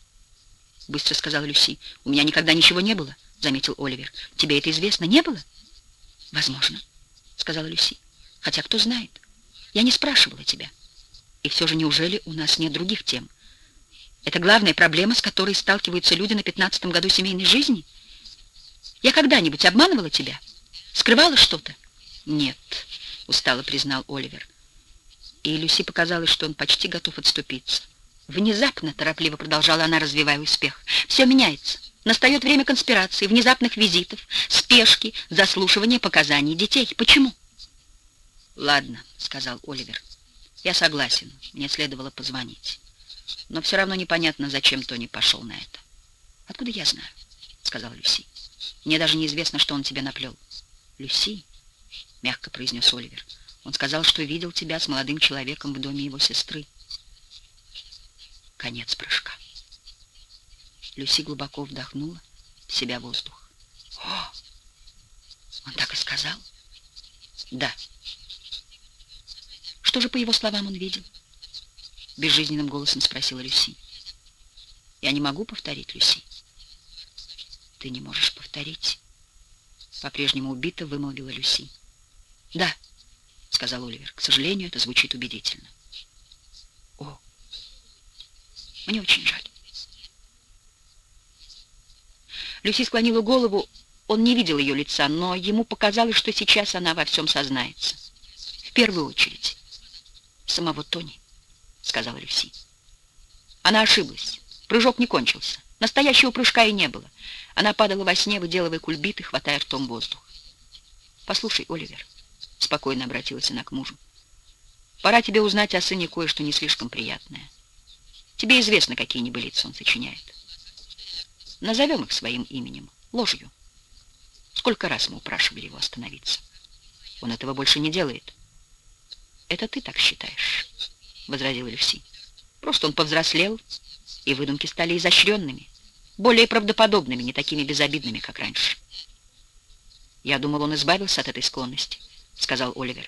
[SPEAKER 1] Быстро сказала Люси. У меня никогда ничего не было, заметил Оливер. Тебе это известно? Не было? Возможно, сказала Люси. Хотя кто знает. Я не спрашивала тебя. И все же неужели у нас нет других тем? Это главная проблема, с которой сталкиваются люди на пятнадцатом году семейной жизни? Я когда-нибудь обманывала тебя? Скрывала что-то? Нет, устало признал Оливер и Люси показалось, что он почти готов отступиться. Внезапно, торопливо продолжала она, развивая успех, все меняется. Настает время конспирации, внезапных визитов, спешки, заслушивания показаний детей. Почему? Ладно, сказал Оливер. Я согласен, мне следовало позвонить. Но все равно непонятно, зачем Тони пошел на это. Откуда я знаю? Сказала Люси. Мне даже неизвестно, что он тебе наплел. Люси, мягко произнес Оливер. Он сказал, что видел тебя с молодым человеком в доме его сестры. Конец прыжка. Люси глубоко вдохнула в себя воздух. О! Он так и сказал? Да. Что же, по его словам, он видел? Безжизненным голосом спросила Люси. Я не могу повторить, Люси. Ты не можешь повторить. По-прежнему убито вымолвила Люси. Да сказал Оливер. К сожалению, это звучит убедительно. О, мне очень жаль. Люси склонила голову. Он не видел ее лица, но ему показалось, что сейчас она во всем сознается. В первую очередь, самого Тони, сказала Люси. Она ошиблась. Прыжок не кончился. Настоящего прыжка и не было. Она падала во сне, выделывая кульбиты, хватая ртом воздух. «Послушай, Оливер, спокойно обратилась она к мужу. Пора тебе узнать о сыне кое-что не слишком приятное. Тебе известно, какие небылицы он сочиняет. Назовем их своим именем, ложью. Сколько раз мы упрашивали его остановиться. Он этого больше не делает. Это ты так считаешь, — возразила Люси. Просто он повзрослел, и выдумки стали изощренными, более правдоподобными, не такими безобидными, как раньше. Я думал, он избавился от этой склонности. — сказал Оливер.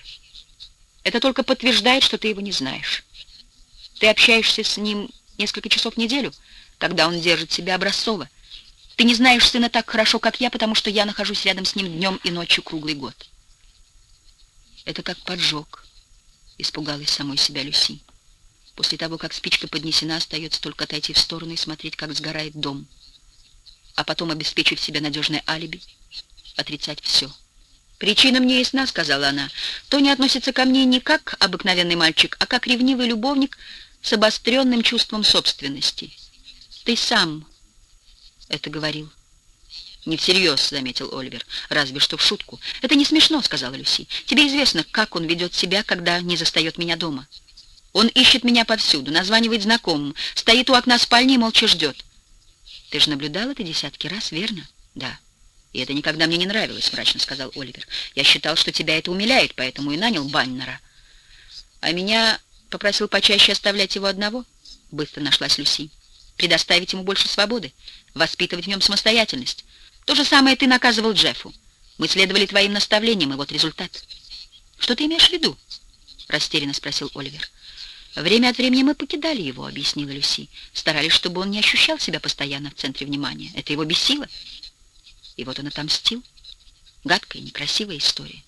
[SPEAKER 1] «Это только подтверждает, что ты его не знаешь. Ты общаешься с ним несколько часов в неделю, когда он держит себя образцово, Ты не знаешь сына так хорошо, как я, потому что я нахожусь рядом с ним днем и ночью круглый год. Это как поджог, испугалась самой себя Люси. После того, как спичка поднесена, остается только отойти в сторону и смотреть, как сгорает дом. А потом, обеспечив себе надежное алиби, отрицать все. «Причина мне ясна», — сказала она. «Тони относится ко мне не как обыкновенный мальчик, а как ревнивый любовник с обостренным чувством собственности. Ты сам это говорил». «Не всерьез», — заметил Оливер, — «разве что в шутку». «Это не смешно», — сказала Люси. «Тебе известно, как он ведет себя, когда не застает меня дома. Он ищет меня повсюду, названивает знакомым, стоит у окна спальни и молча ждет». «Ты же наблюдал это десятки раз, верно?» «Да». «И это никогда мне не нравилось», — мрачно сказал Оливер. «Я считал, что тебя это умиляет, поэтому и нанял Баннера». «А меня попросил почаще оставлять его одного?» — быстро нашлась Люси. «Предоставить ему больше свободы, воспитывать в нем самостоятельность. То же самое ты наказывал Джеффу. Мы следовали твоим наставлениям, и вот результат. Что ты имеешь в виду? Растерянно спросил Оливер. Время от времени мы покидали его, объяснила Люси. Старались, чтобы он не ощущал себя постоянно в центре внимания. Это его бесило. И вот он отомстил. Гадкая, некрасивая история.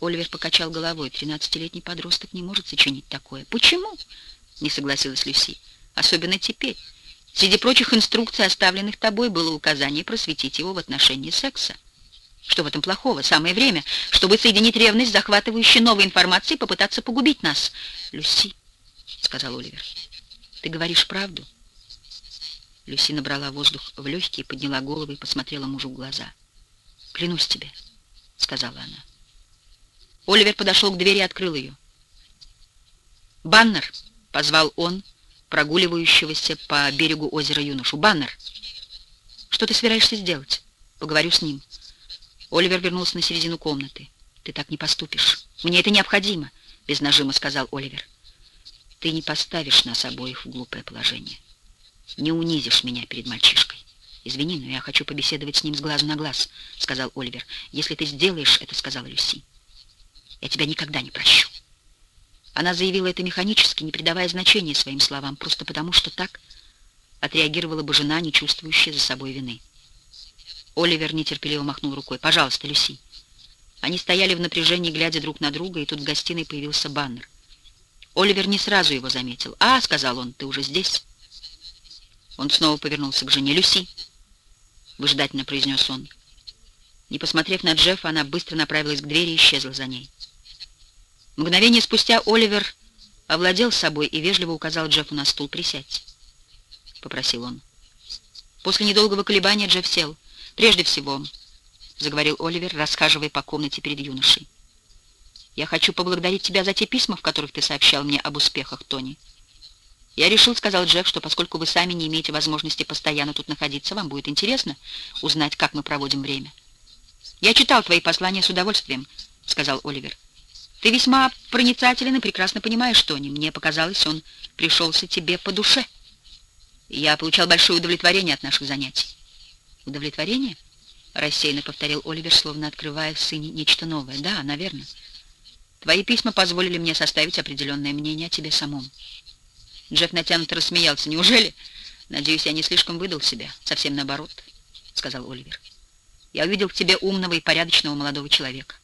[SPEAKER 1] Оливер покачал головой. Тринадцатилетний подросток не может сочинить такое. Почему? Не согласилась Люси. Особенно теперь. Среди прочих инструкций, оставленных тобой, было указание просветить его в отношении секса. Что в этом плохого? Самое время, чтобы соединить ревность, захватывающей новой информацией, попытаться погубить нас. Люси, — сказал Оливер, — ты говоришь правду? Люси набрала воздух в легкие, подняла голову и посмотрела мужу в глаза. «Клянусь тебе», — сказала она. Оливер подошел к двери и открыл ее. «Баннер!» — позвал он, прогуливающегося по берегу озера юношу. «Баннер, что ты собираешься сделать? Поговорю с ним». Оливер вернулся на середину комнаты. «Ты так не поступишь. Мне это необходимо», — без нажима сказал Оливер. «Ты не поставишь нас обоих в глупое положение. Не унизишь меня перед мальчишкой. Извини, но я хочу побеседовать с ним с глазу на глаз», — сказал Оливер. «Если ты сделаешь это», — сказала Люси, — «я тебя никогда не прощу». Она заявила это механически, не придавая значения своим словам, просто потому что так отреагировала бы жена, не чувствующая за собой вины. Оливер нетерпеливо махнул рукой. «Пожалуйста, Люси». Они стояли в напряжении, глядя друг на друга, и тут в гостиной появился баннер. Оливер не сразу его заметил. «А», — сказал он, — «ты уже здесь?» Он снова повернулся к жене. «Люси», — выжидательно произнес он. Не посмотрев на Джеффа, она быстро направилась к двери и исчезла за ней. Мгновение спустя Оливер овладел собой и вежливо указал Джеффу на стул. «Присядь», — попросил он. После недолгого колебания Джефф сел. «Прежде всего», — заговорил Оливер, расхаживая по комнате перед юношей, «я хочу поблагодарить тебя за те письма, в которых ты сообщал мне об успехах, Тони. Я решил, — сказал Джефф, — что поскольку вы сами не имеете возможности постоянно тут находиться, вам будет интересно узнать, как мы проводим время». «Я читал твои послания с удовольствием», — сказал Оливер. Ты весьма проницателен и прекрасно понимаешь, Тони. Мне показалось, он пришелся тебе по душе. Я получал большое удовлетворение от наших занятий. Удовлетворение? Рассеянно повторил Оливер, словно открывая в сыне нечто новое. Да, наверное. Твои письма позволили мне составить определенное мнение о тебе самом. Джефф натянуто рассмеялся. Неужели? Надеюсь, я не слишком выдал себя. Совсем наоборот, сказал Оливер. Я увидел в тебе умного и порядочного молодого человека.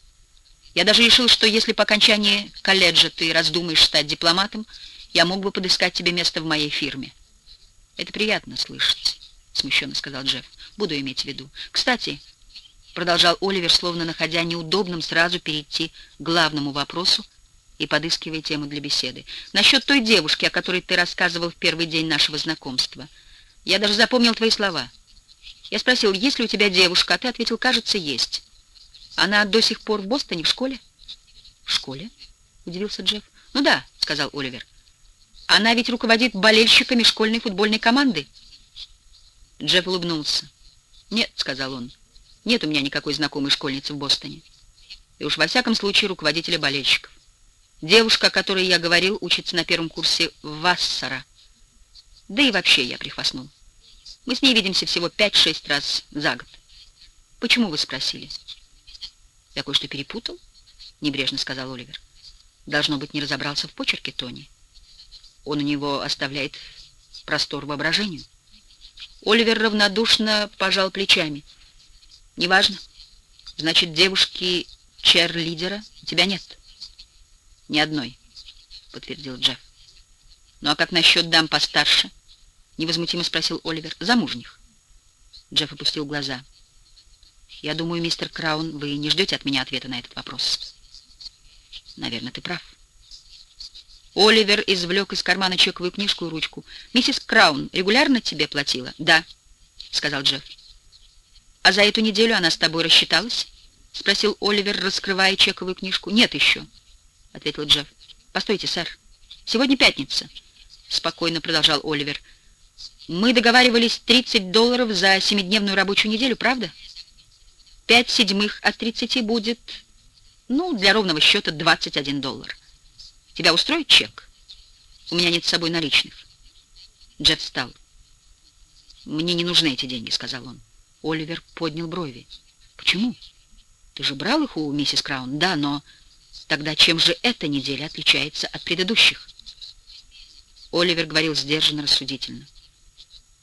[SPEAKER 1] Я даже решил, что если по окончании колледжа ты раздумаешь стать дипломатом, я мог бы подыскать тебе место в моей фирме. Это приятно слышать, смущенно сказал Джефф. Буду иметь в виду. Кстати, продолжал Оливер, словно находя неудобным сразу перейти к главному вопросу и подыскивая тему для беседы. Насчет той девушки, о которой ты рассказывал в первый день нашего знакомства. Я даже запомнил твои слова. Я спросил, есть ли у тебя девушка, а ты ответил, кажется, есть. Она до сих пор в Бостоне, в школе? В школе? Удивился Джефф. Ну да, сказал Оливер. Она ведь руководит болельщиками школьной футбольной команды. Джефф улыбнулся. «Нет», — сказал он, — «нет у меня никакой знакомой школьницы в Бостоне. И уж во всяком случае руководителя болельщиков. Девушка, о которой я говорил, учится на первом курсе Вассара. Да и вообще я прихвастнул. Мы с ней видимся всего пять-шесть раз за год. Почему вы спросили?» «Я кое-что перепутал?» — небрежно сказал Оливер. «Должно быть, не разобрался в почерке Тони. Он у него оставляет простор воображению». Оливер равнодушно пожал плечами. «Неважно. Значит, девушки чер-лидера у тебя нет?» «Ни одной», — подтвердил Джефф. «Ну а как насчет дам постарше?» — невозмутимо спросил Оливер. «Замужних». Джефф опустил глаза. «Я думаю, мистер Краун, вы не ждете от меня ответа на этот вопрос». «Наверное, ты прав». Оливер извлек из кармана чековую книжку и ручку. «Миссис Краун регулярно тебе платила?» «Да», — сказал Джефф. «А за эту неделю она с тобой рассчиталась?» — спросил Оливер, раскрывая чековую книжку. «Нет еще», — ответил Джефф. «Постойте, сэр. Сегодня пятница», — спокойно продолжал Оливер. «Мы договаривались 30 долларов за семидневную рабочую неделю, правда? Пять седьмых от 30 будет, ну, для ровного счета 21 доллар». Тебя устроит чек? У меня нет с собой наличных. Джефф встал. «Мне не нужны эти деньги», — сказал он. Оливер поднял брови. «Почему? Ты же брал их у миссис Краун?» «Да, но тогда чем же эта неделя отличается от предыдущих?» Оливер говорил сдержанно, рассудительно.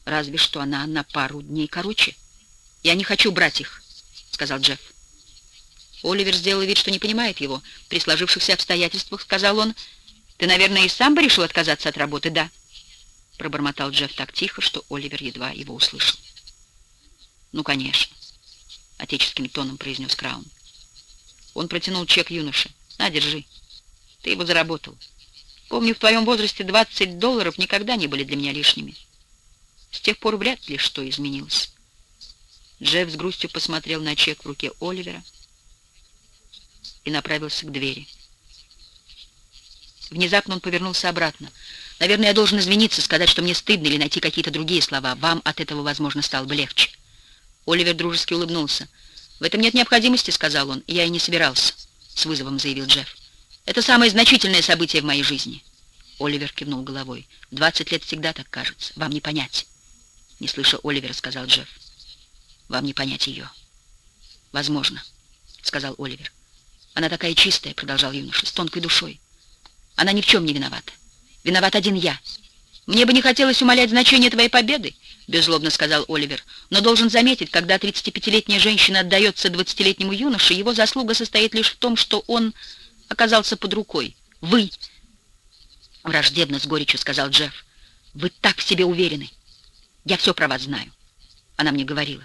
[SPEAKER 1] «Разве что она на пару дней короче. Я не хочу брать их», — сказал Джефф. Оливер сделал вид, что не понимает его. При сложившихся обстоятельствах, сказал он, «Ты, наверное, и сам бы решил отказаться от работы, да?» Пробормотал Джефф так тихо, что Оливер едва его услышал. «Ну, конечно», — отеческим тоном произнес Краун. Он протянул чек юноше. «На, держи. Ты его заработал. Помню, в твоем возрасте 20 долларов никогда не были для меня лишними. С тех пор вряд ли что изменилось». Джефф с грустью посмотрел на чек в руке Оливера, и направился к двери. Внезапно он повернулся обратно. «Наверное, я должен извиниться, сказать, что мне стыдно или найти какие-то другие слова. Вам от этого, возможно, стало бы легче». Оливер дружески улыбнулся. «В этом нет необходимости», — сказал он. «Я и не собирался», — с вызовом заявил Джефф. «Это самое значительное событие в моей жизни». Оливер кивнул головой. «Двадцать лет всегда так кажется. Вам не понять». Не слыша Оливера, сказал Джефф. «Вам не понять ее». «Возможно», — сказал Оливер. Она такая чистая, продолжал юноша, с тонкой душой. Она ни в чем не виновата. Виноват один я. Мне бы не хотелось умалять значение твоей победы, беззлобно сказал Оливер. Но должен заметить, когда 35-летняя женщина отдается 20-летнему юноше, его заслуга состоит лишь в том, что он оказался под рукой. Вы, враждебно с горечью сказал Джефф, вы так в себе уверены. Я все про вас знаю. Она мне говорила.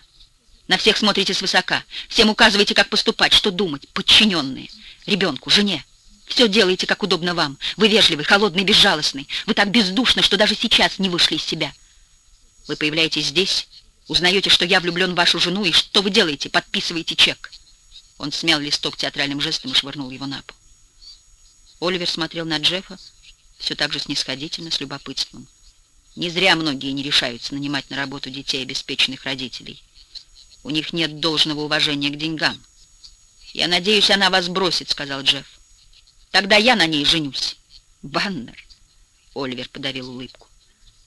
[SPEAKER 1] На всех смотрите свысока. Всем указываете, как поступать, что думать. Подчиненные. Ребенку, жене. Все делаете, как удобно вам. Вы вежливый, холодный, безжалостный. Вы так бездушны, что даже сейчас не вышли из себя. Вы появляетесь здесь, узнаете, что я влюблен в вашу жену, и что вы делаете? Подписываете чек. Он смял листок театральным жестом и швырнул его на пол. Оливер смотрел на Джеффа все так же снисходительно, с любопытством. Не зря многие не решаются нанимать на работу детей обеспеченных родителей. У них нет должного уважения к деньгам. «Я надеюсь, она вас бросит», — сказал Джефф. «Тогда я на ней женюсь». «Баннер», — Оливер подавил улыбку.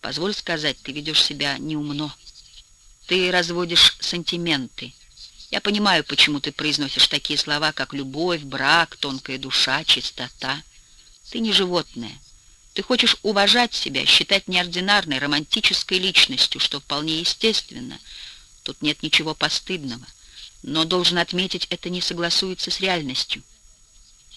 [SPEAKER 1] «Позволь сказать, ты ведешь себя неумно. Ты разводишь сантименты. Я понимаю, почему ты произносишь такие слова, как любовь, брак, тонкая душа, чистота. Ты не животное. Ты хочешь уважать себя, считать неординарной, романтической личностью, что вполне естественно — Тут нет ничего постыдного. Но, должен отметить, это не согласуется с реальностью.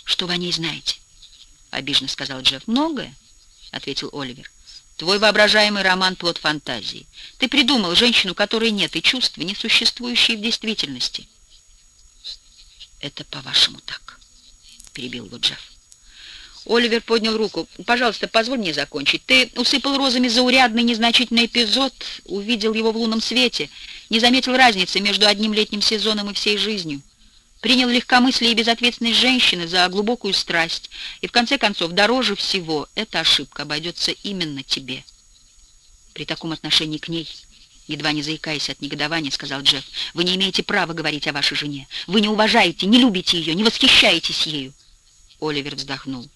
[SPEAKER 1] «Что вы о ней знаете?» — обиженно сказал Джефф. «Многое», — ответил Оливер. «Твой воображаемый роман — плод фантазии. Ты придумал женщину, которой нет, и чувства, не существующие в действительности». «Это, по-вашему, так?» — перебил его Джефф. Оливер поднял руку. «Пожалуйста, позволь мне закончить. Ты усыпал розами заурядный незначительный эпизод, увидел его в лунном свете, не заметил разницы между одним летним сезоном и всей жизнью. Принял легкомыслие и безответственность женщины за глубокую страсть. И в конце концов, дороже всего, эта ошибка обойдется именно тебе. При таком отношении к ней, едва не заикаясь от негодования, сказал Джефф, вы не имеете права говорить о вашей жене. Вы не уважаете, не любите ее, не восхищаетесь ею. Оливер вздохнул.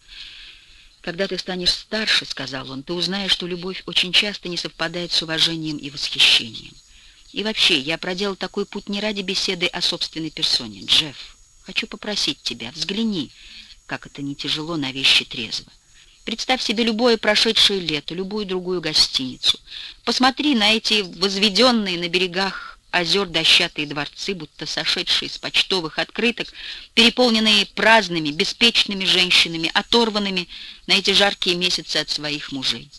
[SPEAKER 1] «Когда ты станешь старше, — сказал он, — ты узнаешь, что любовь очень часто не совпадает с уважением и восхищением. И вообще, я проделал такой путь не ради беседы о собственной персоне. Джефф, хочу попросить тебя, взгляни, как это не тяжело на вещи трезво. Представь себе любое прошедшее лето, любую другую гостиницу. Посмотри на эти возведенные на берегах озер дощатые дворцы, будто сошедшие с почтовых открыток, переполненные праздными, беспечными женщинами, оторванными на эти жаркие месяцы от своих мужей.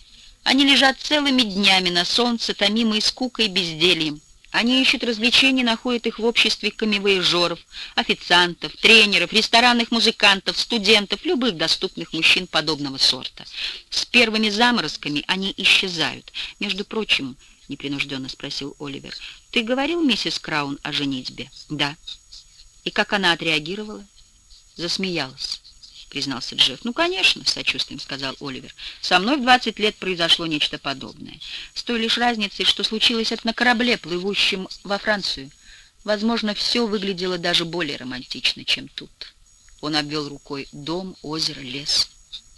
[SPEAKER 1] Они лежат целыми днями на солнце, томимые скукой и бездельем. Они ищут развлечений, находят их в обществе камевоежоров, официантов, тренеров, ресторанных музыкантов, студентов, любых доступных мужчин подобного сорта. С первыми заморозками они исчезают. Между прочим, непринужденно спросил Оливер, ты говорил миссис Краун о женитьбе? Да. И как она отреагировала? Засмеялась признался Джефф. «Ну, конечно», — с сочувствием сказал Оливер. «Со мной в 20 лет произошло нечто подобное. С той лишь разницей, что случилось это на корабле, плывущем во Францию. Возможно, все выглядело даже более романтично, чем тут». Он обвел рукой дом, озеро, лес.